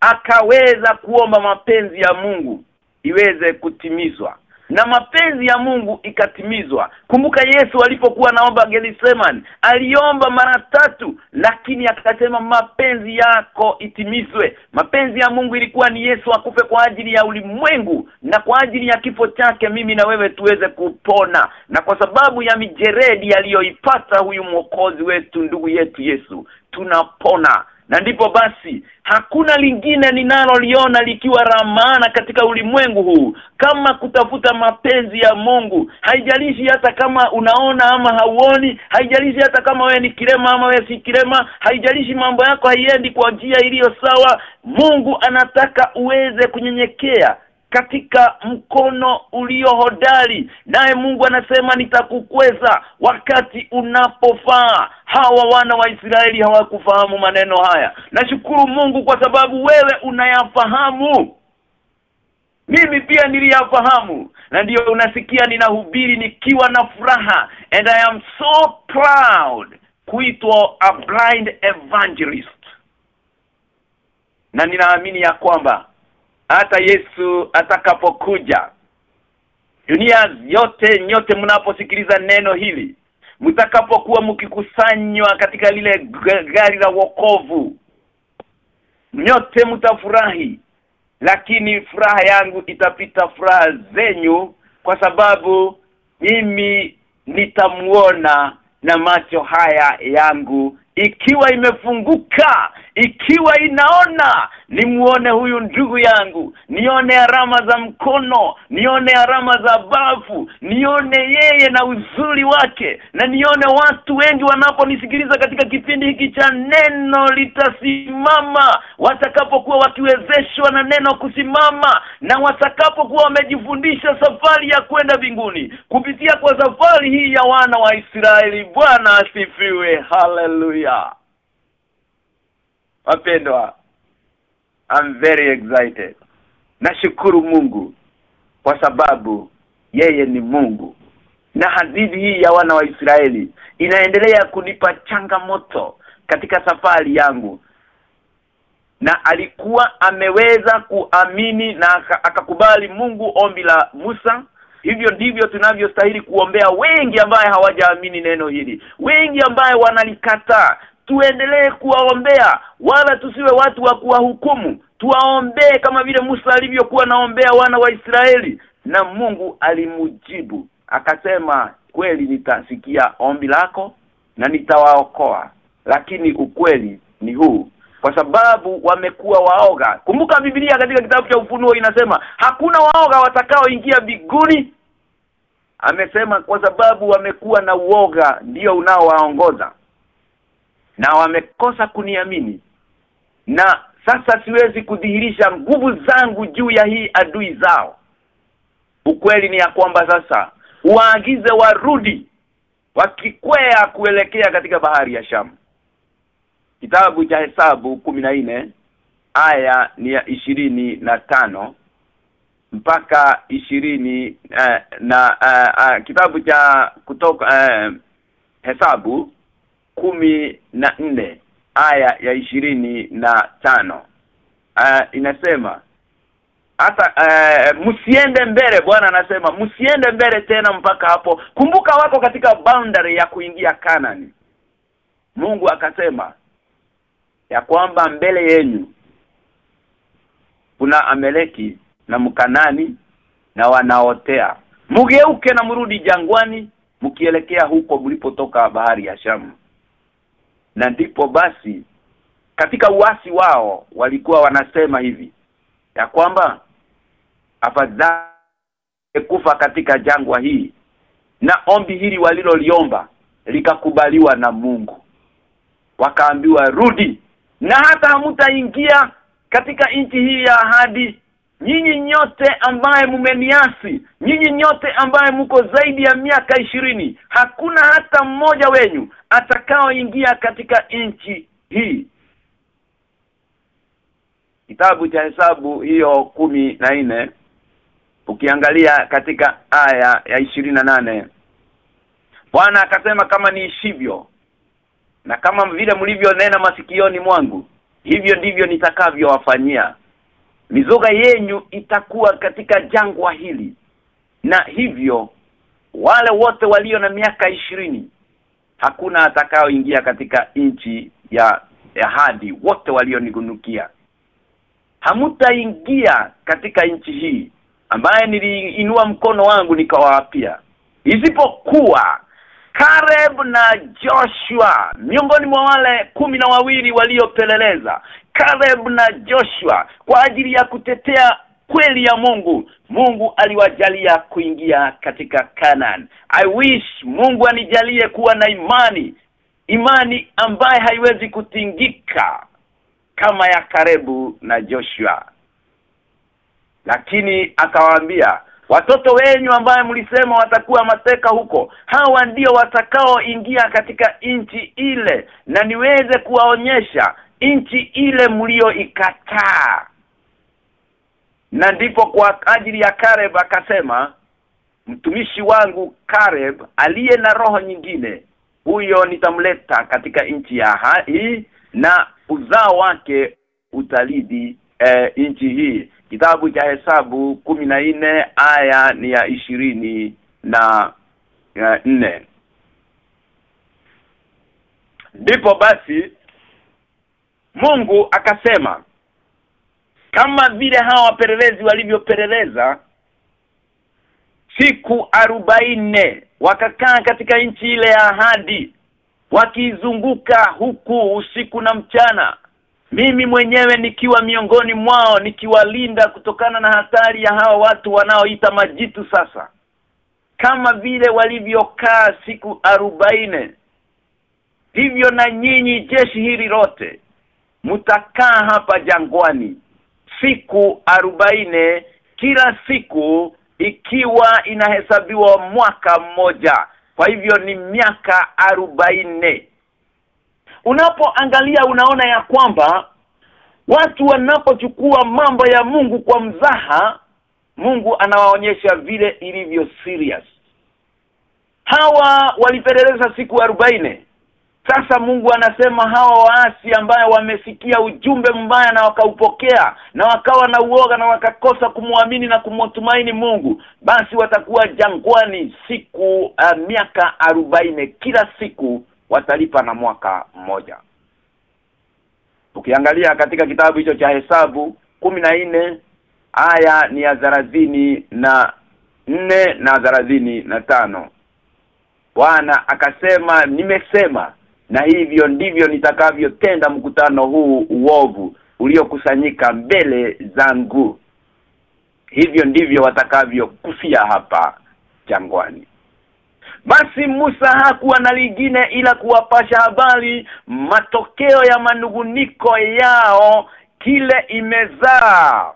akaweza kuomba mapenzi ya Mungu iweze kutimizwa na mapenzi ya Mungu ikatimizwa. Kumbuka Yesu alipokuwa naomba Gethsemane aliomba mara tatu lakini akasema mapenzi yako itimizwe. Mapenzi ya Mungu ilikuwa ni Yesu akufe kwa ajili ya ulimwengu na kwa ajili ya kifo chake mimi na wewe tuweze kupona. Na kwa sababu ya mijeredi aliyoipata huyu mwokozi wetu ndugu yetu Yesu tunapona na ndipo basi hakuna lingine ninaloliona likiwa ramana katika ulimwengu huu. Kama kutafuta mapenzi ya Mungu haijalishi hata kama unaona ama hauoni haijalishi hata kama wewe ni kilema ama wewe si kilema haijalishi mambo yako haiendi kwa njia iliyo sawa Mungu anataka uweze kunyenyekea katika mkono ulio hodari. Naye Mungu anasema nitakukweza wakati unapofaa. Hawa wana wa Israeli hawakufahamu maneno haya. Nashukuru Mungu kwa sababu wewe unayafahamu. Mimi pia niliyafahamu na ndiyo unasikia ninahubiri nikiwa na furaha. And I am so proud kuitwa a blind evangelist. Na ninaamini ya kwamba hata Yesu atakapokuja dunia yote nyote mnaposikiliza neno hili mtakapokuwa mkikusanywa katika lile gari la wokovu nyote mtafurahi. Lakini furaha yangu itapita furaha zenyu kwa sababu mimi nitamuona na macho haya yangu ikiwa imefunguka ikiwa inaona nimuone huyu ndugu yangu nione alama za mkono nione alama za bafu nione yeye na uzuri wake na nione watu wengi wanaponisikiliza katika kipindi hiki cha neno litasimama. Watakapokuwa wakiwezeshwa na neno kusimama na watakapokuwa wamejifundisha safari ya kwenda binguni kupitia kwa safari hii ya wana wa Israeli. Bwana asifiwe haleluya wapendwa I'm very excited. Nashukuru Mungu kwa sababu yeye ni Mungu. Na hadithi hii ya wana wa Israeli inaendelea kunipa changamoto katika safari yangu. Na alikuwa ameweza kuamini na akakubali Mungu ombi la Musa. Hivyo ndivyo tunavyostahili kuombea wengi ambaye hawajaamini neno hili. Wengi ambaye wanalikataa tuendelee kuwaombea wala tusiwe watu wa kuwahukumu. Tuwaombee kama vile Musa alivyokuwa naombea wana wa Israeli na Mungu alimujibu akasema kweli nitasikia ombi lako na nitawaokoa lakini ukweli ni huu kwa sababu wamekuwa waoga. Kumbuka Biblia katika kitabu cha ufunuo inasema hakuna waoga watakaoingia biguni amesema kwa sababu wamekuwa na uoga ndio unaowaongoza na wamekosa kuniamini. Na sasa siwezi kudhihirisha nguvu zangu juu ya hii adui zao. Ukweli ni ya kwamba sasa waagize warudi wakikwea kuelekea katika bahari ya Shamu. Kitabu cha hesabu nne aya ni ya ishirini na tano mpaka ishirini eh, na eh, uh, kitabu cha kutoka eh, hesabu kumi na nne aya ya ishirini na tano. Uh, inasema hata uh, msiende mbele bwana anasema msiende mbele tena mpaka hapo. Kumbuka wako katika boundary ya kuingia Kanani. Mungu akasema ya kwamba mbele yenu kuna Ameleki na Mkanani na wanaotea. Mugeuke na mrudi jangwani mkielekea huko mlipotoka bahari ya Shamu na ndipo basi katika uasi wao walikuwa wanasema hivi ya kwamba afadhali kufa katika jangwa hii. Na ombi hili waliloliomba likakubaliwa na Mungu. Wakaambiwa rudi! Na hata hamtaingia katika nchi hii ya ahadi nyinyi nyote ambaye mumeniasi nyinyi nyote ambaye mko zaidi ya miaka ishirini hakuna hata mmoja wenyu atakaoingia katika nchi hii. Kitabu cha hesabu hiyo kumi na nne ukiangalia katika aya ya ishirini na nane Bwana akasema kama niishivyo na kama vile mlivyonena masikioni mwangu hivyo ndivyo nitakavyowafanyia mizoga yenyu itakuwa katika jangwa hili. Na hivyo wale wote walio na miaka ishirini hakuna atakaoingia katika nchi ya ahadi wote walionigunukia hamutaingia katika nchi hii ambaye niliinua mkono wangu nikawaapia isipokuwa Caleb na Joshua miongoni mwa wale kumi na wawili waliopeleleza Caleb na Joshua kwa ajili ya kutetea kweli ya Mungu. Mungu aliwajalia kuingia katika Canaan. I wish Mungu anijalie kuwa na imani imani ambaye haiwezi kutingika kama ya Karebu na Joshua. Lakini akawaambia watoto wenyu ambaye mlisema watakuwa mateka huko hawa ndio watakaoingia katika nchi ile na niweze kuwaonyesha nchi ile mlioikataa na ndipo kwa ajili ya Kareb akasema mtumishi wangu Kareb aliye na roho nyingine huyo nitamleta katika nchi ya hii na uzao wake utalidi e, nchi hii. Kitabu cha hesabu kumi na nne aya ni ya ishirini na nne. Ndipo basi Mungu akasema kama vile hawa wapelelezi walivyopeleleza siku arobaine wakakaa katika nchi ile ya ahadi wakizunguka huku usiku na mchana mimi mwenyewe nikiwa miongoni mwao nikiwalinda kutokana na hatari ya hawa watu wanaoita majitu sasa. Kama vile walivyokaa siku arobaine hivyo na nyinyi jeshi hili lote mtakaa hapa jangwani siku arobaine kila siku ikiwa inahesabiwa mwaka mmoja. Kwa hivyo ni miaka arobaine unapoangalia unaona ya kwamba watu wanapochukua mambo ya Mungu kwa mzaha Mungu anawaonyesha vile ilivyo serious. Hawa walipeleleza siku arobaini sasa Mungu anasema hawa waasi ambaye wamesikia ujumbe mbaya na wakaupokea na wakawa na uoga na wakakosa kumwamini na kumtumaini Mungu basi watakuwa jangwani siku uh, miaka arobaini. Kila siku watalipa na mwaka mmoja. Ukiangalia katika kitabu hicho cha hesabu nne aya ni ya zarazini na nne na zarazini na tano. Bwana akasema nimesema na hivyo ndivyo nitakavyotenda mkutano huu uovu uliokusanyika mbele zangu. Hivyo ndivyo watakavyokufia hapa jangwani. Basi Musa hakuwa na lingine ila kuwapasha habari matokeo ya manuguniko yao kile imezaa.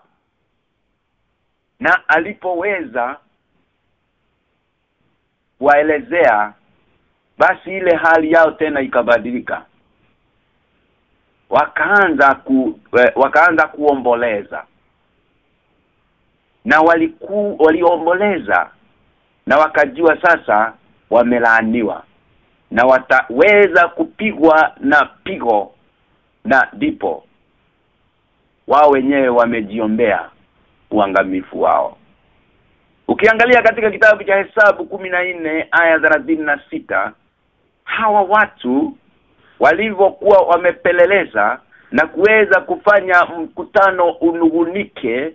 Na alipoweza waelezea basi ile hali yao tena ikabadilika. Wakaanza ku eh, wakaanza kuomboleza. Na waliku waliomboleza na wakajua sasa wamelaaniwa. Na wataweza kupigwa na pigo na ndipo wao wenyewe wamejiombea uangamifu wao. Ukiangalia katika kitabu cha Hesabu nne aya sita hawa watu walivyokuwa wamepeleleza na kuweza kufanya mkutano unugunike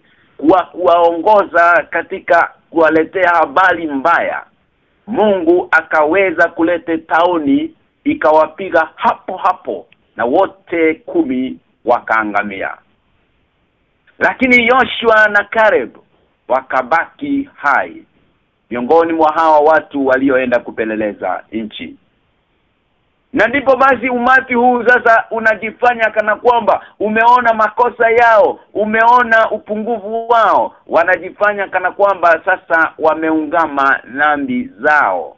kwa kuwaongoza katika kuwaletea habari mbaya Mungu akaweza kulete tauni ikawapiga hapo hapo na wote kumi wakaangamia. Lakini Yoshua na Caleb wakabaki hai miongoni mwa hawa watu walioenda kupeleleza nchi na ndipo basi umati huu sasa unajifanya kana kwamba umeona makosa yao umeona upungufu wao. Wanajifanya kana kwamba sasa wameungama dhambi zao.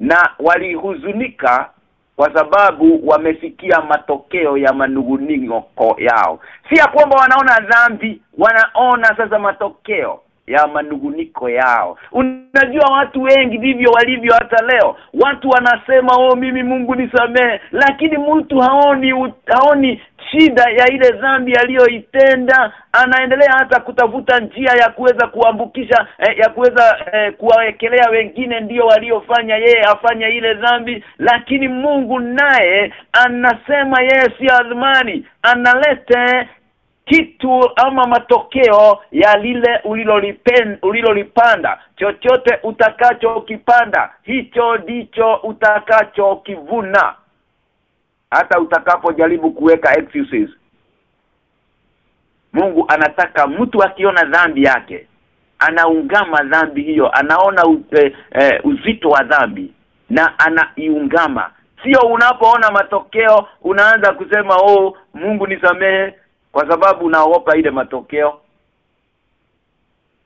Na walihuzunika kwa sababu wamesikia matokeo ya manunguniko yao. Si ya kwamba wanaona dhambi wanaona sasa matokeo ya manuguniko yao. Unajua watu wengi ndivyo walivyo hata leo. Watu wanasema oh mimi Mungu nisamee lakini mtu haoni haoni shida ya ile dhambi aliyoitenda. Anaendelea hata kutafuta njia ya kuweza kuambukisha eh, ya kuweza eh, kuwawekelea wengine ndiyo waliofanya yeye afanye ile dhambi. Lakini Mungu naye anasema yeye si adhmani analete kitu ama matokeo ya lile ulilolipanda. Chochote utakachokipanda hicho ndicho utakachokivuna. Hata utakapojaribu kuweka excuses. Mungu anataka mtu akiona dhambi yake anaungama dhambi hiyo anaona u, e, e, uzito wa dhambi na anaiungama. Sio unapoona matokeo unaanza kusema oh Mungu nisamehe kwa sababu naogopa ile matokeo.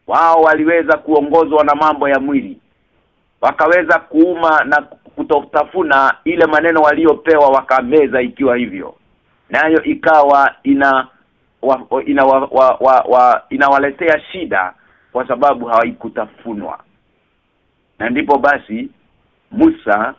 Wao waliweza kuongozwa na mambo ya mwili. Wakaweza kuuma na kutotafuna ile maneno waliopewa wakameza ikiwa hivyo. Nayo ikawa ina wa, ina wa, wa, wa, wa, inawaletea shida kwa sababu hawaikutafunwa. Na ndipo basi Musa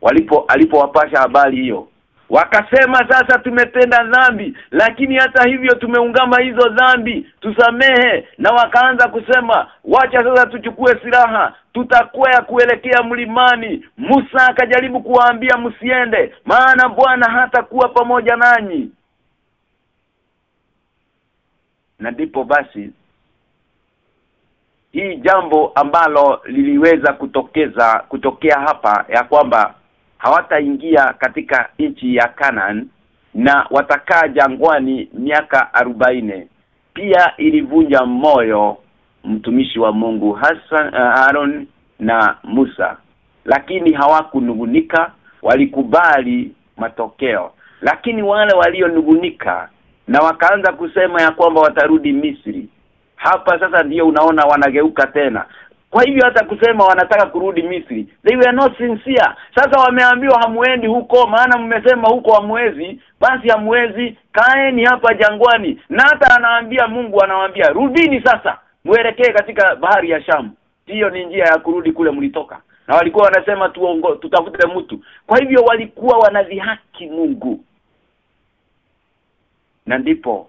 walipo alipowapasha habari hiyo wakasema sasa tumetenda dhambi lakini hata hivyo tumeungama hizo dhambi. Tusamehe. Na wakaanza kusema wacha sasa tuchukue silaha tutakwea kuelekea mlimani. Musa akajaribu kuwaambia msiende maana Bwana hata kuwa pamoja nanyi. Na ndipo basi hii jambo ambalo liliweza kutokeza kutokea hapa ya kwamba hawataingia katika nchi ya Canaan na watakaa jangwani miaka arobaine pia ilivunja moyo mtumishi wa Mungu Hassan uh, Aaron na Musa. Lakini hawakunugunika walikubali matokeo. Lakini wale walionugunika na wakaanza kusema ya kwamba watarudi Misri hapa sasa ndiyo unaona wanageuka tena kwa hivyo hata kusema wanataka kurudi Misri they were not sincere. Sasa wameambiwa hamuendi huko maana mmesema huko hamwezi. Basi hamwezi kaeni hapa jangwani. Na hata anaambia Mungu anawaambia rudini sasa mwelekee katika bahari ya Shamu. Hiyo ni njia ya kurudi kule mlitoka. Na walikuwa wanasema tuongo, tutafute mtu. Kwa hivyo walikuwa wanadhihaki Mungu. Na ndipo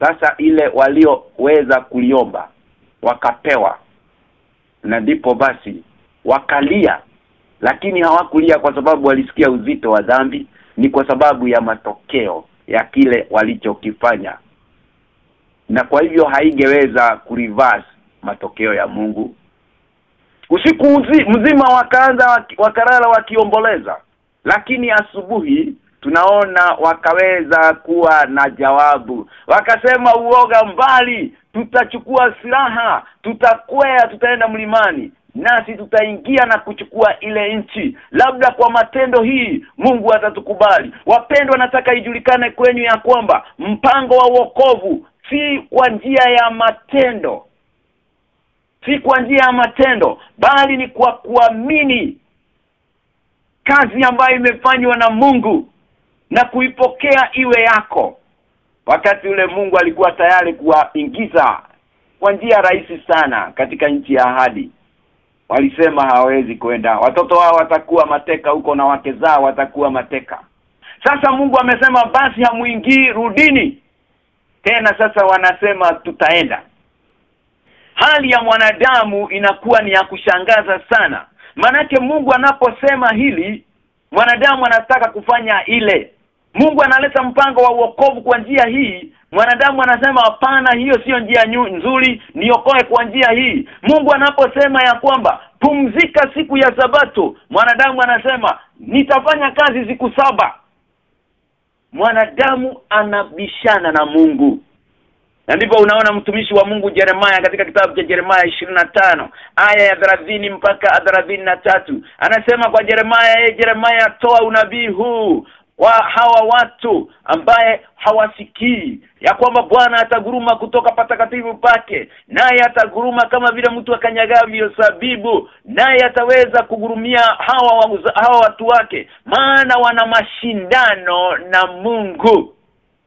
sasa ile walioweza kuliomba wakapewa na ndipo basi wakalia lakini hawakulia kwa sababu walisikia uzito wa dhambi ni kwa sababu ya matokeo ya kile walichokifanya. Na kwa hivyo haingeweza kureverse matokeo ya Mungu. Usiku mzima wakaanza wakarala wakiomboleza lakini asubuhi tunaona wakaweza kuwa na jawabu. Wakasema uoga mbali tutachukua silaha tutakwea tutaenda mlimani nasi tutaingia na kuchukua ile nchi. Labda kwa matendo hii Mungu atatukubali. Wapendwa nataka ijulikane kwenyu ya kwamba mpango wa wokovu si kwa njia ya matendo si kwa njia ya matendo bali ni kwa kuamini kazi ambayo imefanywa na Mungu na kuipokea iwe yako. Wakati ule Mungu alikuwa tayari kuwaingiza kwa njia rahisi sana katika nchi ya ahadi. Walisema hawezi kwenda. Watoto wao watakuwa mateka huko na wake zao watakuwa mateka. Sasa Mungu amesema basi hamuingii rudini. Tena sasa wanasema tutaenda. Hali ya mwanadamu inakuwa ni ya kushangaza sana. Manake Mungu anaposema hili mwanadamu anataka kufanya ile Mungu analeta mpango wa uokovu kwa njia hii. Mwanadamu anasema hapana hiyo sio njia nzuri niokoe kwa njia hii. Mungu anaposema ya kwamba pumzika siku ya sabato mwanadamu anasema nitafanya kazi siku saba. Mwanadamu anabishana na Mungu. Na ndipo unaona mtumishi wa Mungu Jeremia katika kitabu cha Jeremia tano aya ya 30 mpaka tatu anasema kwa Jeremia yeye Jeremia toa unabii huu wa hawa watu ambaye hawasikii ya kwamba Bwana ataguruma kutoka patakatifu pake naye ataguruma kama vile mtu akanyagavyo sabibu naye ataweza kugurumia hawa hawa watu wake. Maana wana mashindano na Mungu.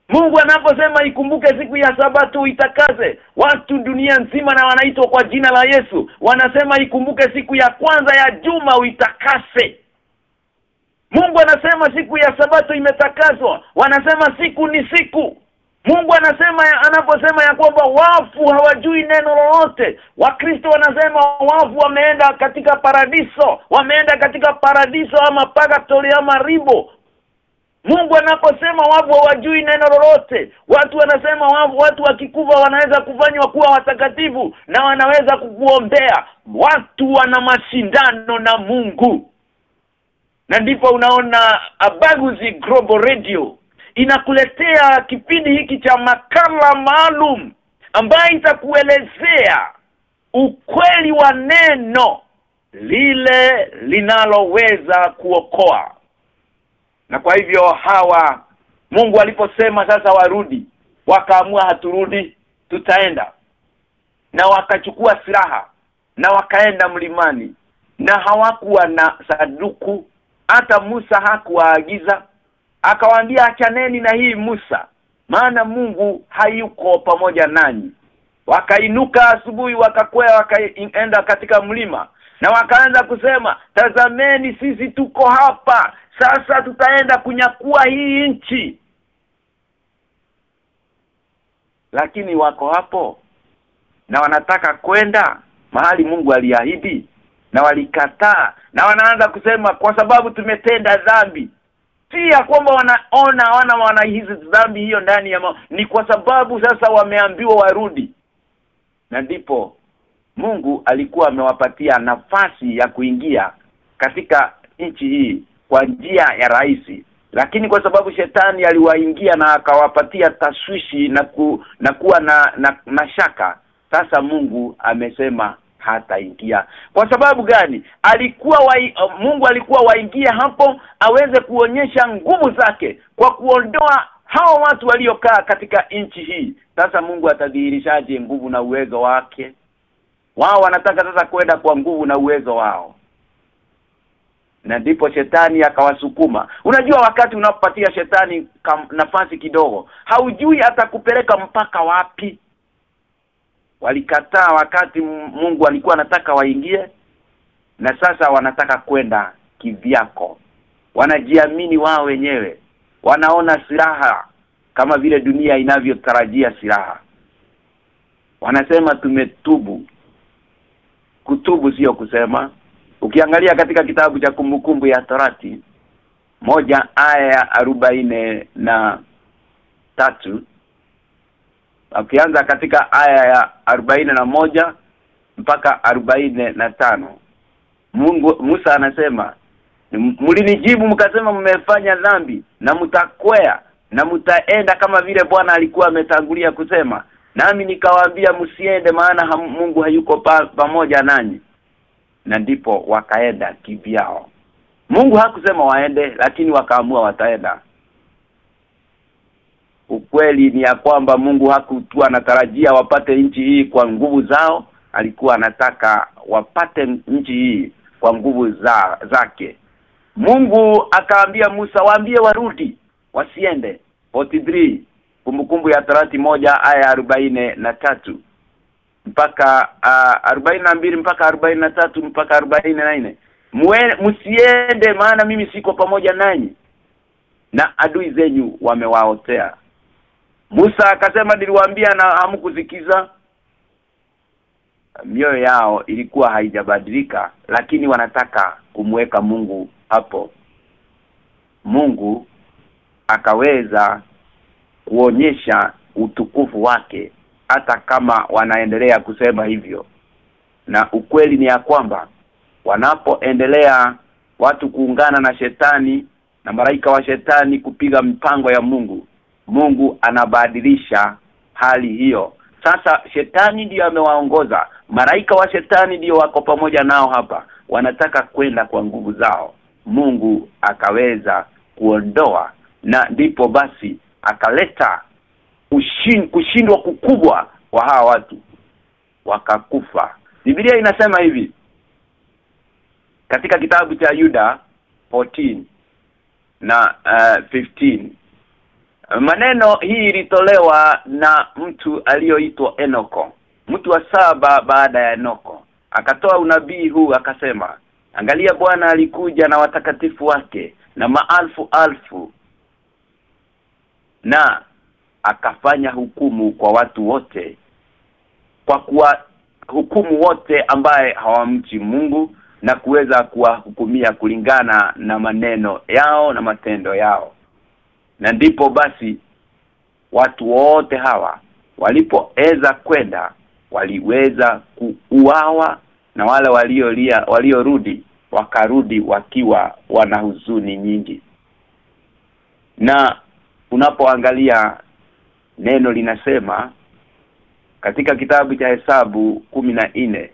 Mungu anaposema ikumbuke siku ya sabato itakaze watu dunia nzima na wanaitwa kwa jina la Yesu wanasema ikumbuke siku ya kwanza ya juma uitakase Mungu anasema siku ya sabato imetakazwa wanasema siku ni siku. Mungu anasema anaposema ya kwamba wafu hawajui neno lolote. Wakristo wanasema wafu wameenda katika paradiso wameenda katika paradiso ama purgatory ama ribo. Mungu anaposema wafu hawajui neno lolote watu wanasema wafu watu wakikufa wanaweza kufanywa kuwa watakatifu na wanaweza kukuombea. Watu wana mashindano na Mungu na ndipo unaona Abaguzi Global Radio inakuletea kipindi hiki cha makala maalum ambaye itakuelezea ukweli wa neno lile linaloweza kuokoa. Na kwa hivyo hawa Mungu aliposema sasa warudi wakaamua haturudi tutaenda. Na wakachukua silaha na wakaenda mlimani. Na hawakuwa na saduku hata Musa hakuwaagiza. Akawaambia achaneni na hii Musa maana Mungu hayuko pamoja nanyi. Wakainuka asubuhi wakakwea wakaenda katika mlima na wakaanza kusema tazameni sisi tuko hapa sasa tutaenda kunyakua hii nchi. Lakini wako hapo na wanataka kwenda mahali Mungu aliahidi na walikataa na wanaanza kusema kwa sababu tumetenda dhambi si ya kwamba wanaona wana wana hizi dhambi hiyo ndani ya mao. ni kwa sababu sasa wameambiwa warudi na ndipo Mungu alikuwa amewapatia nafasi ya kuingia katika nchi hii kwa njia ya rahisi lakini kwa sababu shetani aliwaingia na akawapatia taswishi na ku, na kuwa na, na na shaka sasa Mungu amesema hataingia. Kwa sababu gani? Alikuwa wa, Mungu alikuwa waingia hapo aweze kuonyesha nguvu zake kwa kuondoa hao watu waliokaa katika nchi hii. Sasa Mungu atadhihirishaje nguvu na uwezo wake? Wao wanataka sasa kwenda kwa nguvu na uwezo wao. Na ndipo shetani akawasukuma. Unajua wakati unapopatia shetani nafasi kidogo haujui atakupeleka mpaka wapi walikataa wakati Mungu alikuwa anataka waingie na sasa wanataka kwenda kivyako. Wanajiamini wao wenyewe. Wanaona silaha kama vile dunia inavyotarajia silaha. Wanasema tumetubu. Kutubu sio kusema. Ukiangalia katika kitabu cha kumbukumbu ya Torati moja aya ya arobaine na tatu ukianza katika aya ya arobaini na moja mpaka arobaine na tano Mungu Musa anasema mlinijibu mkasema mmefanya dhambi na mtakwea na mtaenda kama vile Bwana alikuwa ametangulia kusema. Nami nikawaambia msiende maana ha, Mungu hayuko pamoja pa, nanyi. Na ndipo wakaenda kivyao. Mungu hakusema waende lakini wakaamua wataenda ukweli ni ya kwamba Mungu hakutua anatarajia wapate nchi hii kwa nguvu zao. Alikuwa anataka wapate nchi hii kwa nguvu za zake. Mungu akaambia Musa waambie warudi wasiende. 43 kumbukumbu ya tarati moja aya na tatu. Mpaka arobaini na mbili mpaka arobaini na tatu mpaka arobaini na nne. Msiende maana mimi siko pamoja nanyi. Na adui zenyu wamewaotea Musa akasema niliwaambia na hamkuzikiza mioyo yao ilikuwa haijabadilika lakini wanataka kumweka Mungu hapo. Mungu akaweza kuonyesha utukufu wake hata kama wanaendelea kusema hivyo. Na ukweli ni ya kwamba wanapoendelea watu kuungana na shetani na malaika wa shetani kupiga mipango ya Mungu Mungu anabadilisha hali hiyo. Sasa shetani ndiyo amewaongoza. Maraika wa shetani ndiyo wako pamoja nao hapa. Wanataka kwenda kwa nguvu zao. Mungu akaweza kuondoa na ndipo basi akaleta ushin, kushindwa kukubwa kwa hawa watu. Wakakufa. Biblia inasema hivi katika kitabu cha Yuda 14 na uh, 15 maneno hii ilitolewa na mtu aliyoitwa Enoko. Mtu wa saba baada ya Enoko. Akatoa unabii huu akasema angalia Bwana alikuja na watakatifu wake na maalfu alfu na akafanya hukumu kwa watu wote kwa kuwa hukumu wote ambaye hawamchi Mungu na kuweza kuwahukumia kulingana na maneno yao na matendo yao na ndipo basi watu wote hawa walipoweza kwenda waliweza kuuawa na wale waliolia waliorudi wakarudi wakiwa wana huzuni nyingi. Na unapoangalia neno linasema katika kitabu cha hesabu nne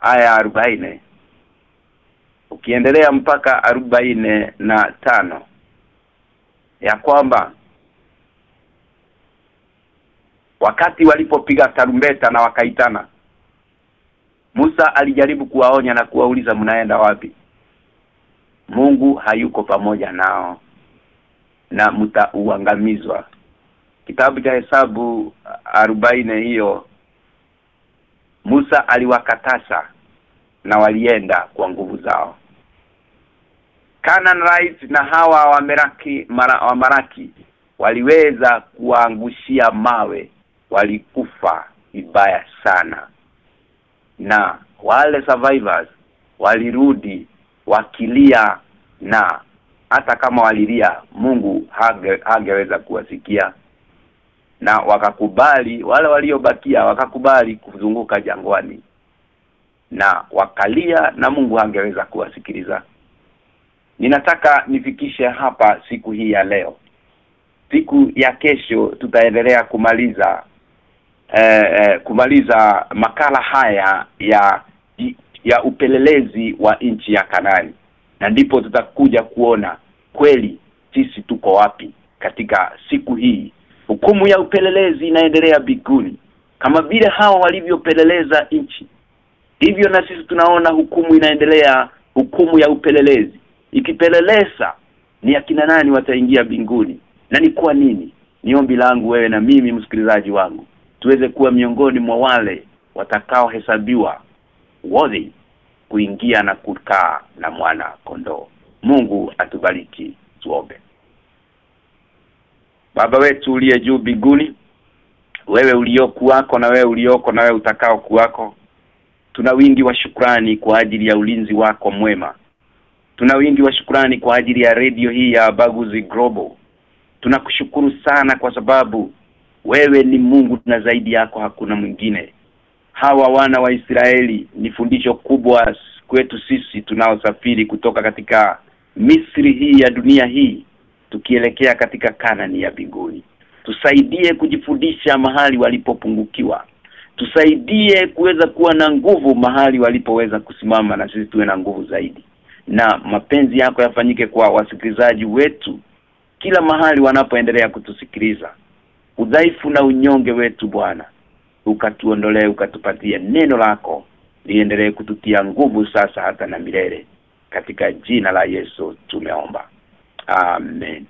aya arobaini ukiendelea mpaka arobaini na tano ya kwamba wakati walipopiga tarumbeta na wakaitana Musa alijaribu kuwaonya na kuwauliza mnaenda wapi? Mungu hayuko pamoja nao na mtauangamizwa. Kitabu cha hesabu arobaini hiyo Musa aliwakatasa na walienda kwa nguvu zao Canaanite na hawa wa Meraki mara, wa Maraki waliweza kuangushia mawe walikufa vibaya sana. Na wale survivors walirudi wakilia na hata kama walilia Mungu hage, hageweza kuwasikia. Na wakakubali wale waliobakia wakakubali kuzunguka jangwani. Na wakalia na Mungu hangeweza kuwasikiliza ninataka nifikishe hapa siku hii ya leo. Siku ya kesho tutaendelea kumaliza eh, eh, kumaliza makala haya ya ya upelelezi wa nchi ya Kanani. Na ndipo tutakuja kuona kweli sisi tuko wapi katika siku hii. Hukumu ya upelelezi inaendelea biguni kama vile hawa walivyopeleleza nchi hivyo na sisi tunaona hukumu inaendelea hukumu ya upelelezi ikipeleleza ni akina nani wataingia binguni na ni kwa nini? Ni ombi langu wewe na mimi msikilizaji wangu tuweze kuwa miongoni mwa wale watakaohesabiwa worthy kuingia na kukaa na mwana kondoo. Mungu atubariki tuombe. Baba wetu uliye juu biguni wewe uliokuwako na wewe ulioko na wewe utakao kuwako tuna wingi wa shukrani kwa ajili ya ulinzi wako mwema tuna wingi wa shukrani kwa ajili ya redio hii ya Baguzi Global. Tunakushukuru sana kwa sababu wewe ni Mungu na zaidi yako hakuna mwingine. Hawa wana wa Israeli ni fundisho kubwa kwetu sisi tunaosafiri kutoka katika Misri hii ya dunia hii tukielekea katika Kanani ya binguni tusaidie kujifundisha mahali walipopungukiwa. Tusaidie kuweza kuwa na nguvu mahali walipoweza kusimama na sisi tuwe na nguvu zaidi na mapenzi yako yafanyike kwa wasikilizaji wetu kila mahali wanapoendelea kutusikiliza. Udhaifu na unyonge wetu Bwana ukatuondolee ukatupatie neno lako liendelee kututia nguvu sasa hata na milele. Katika jina la Yesu tumeomba. Amen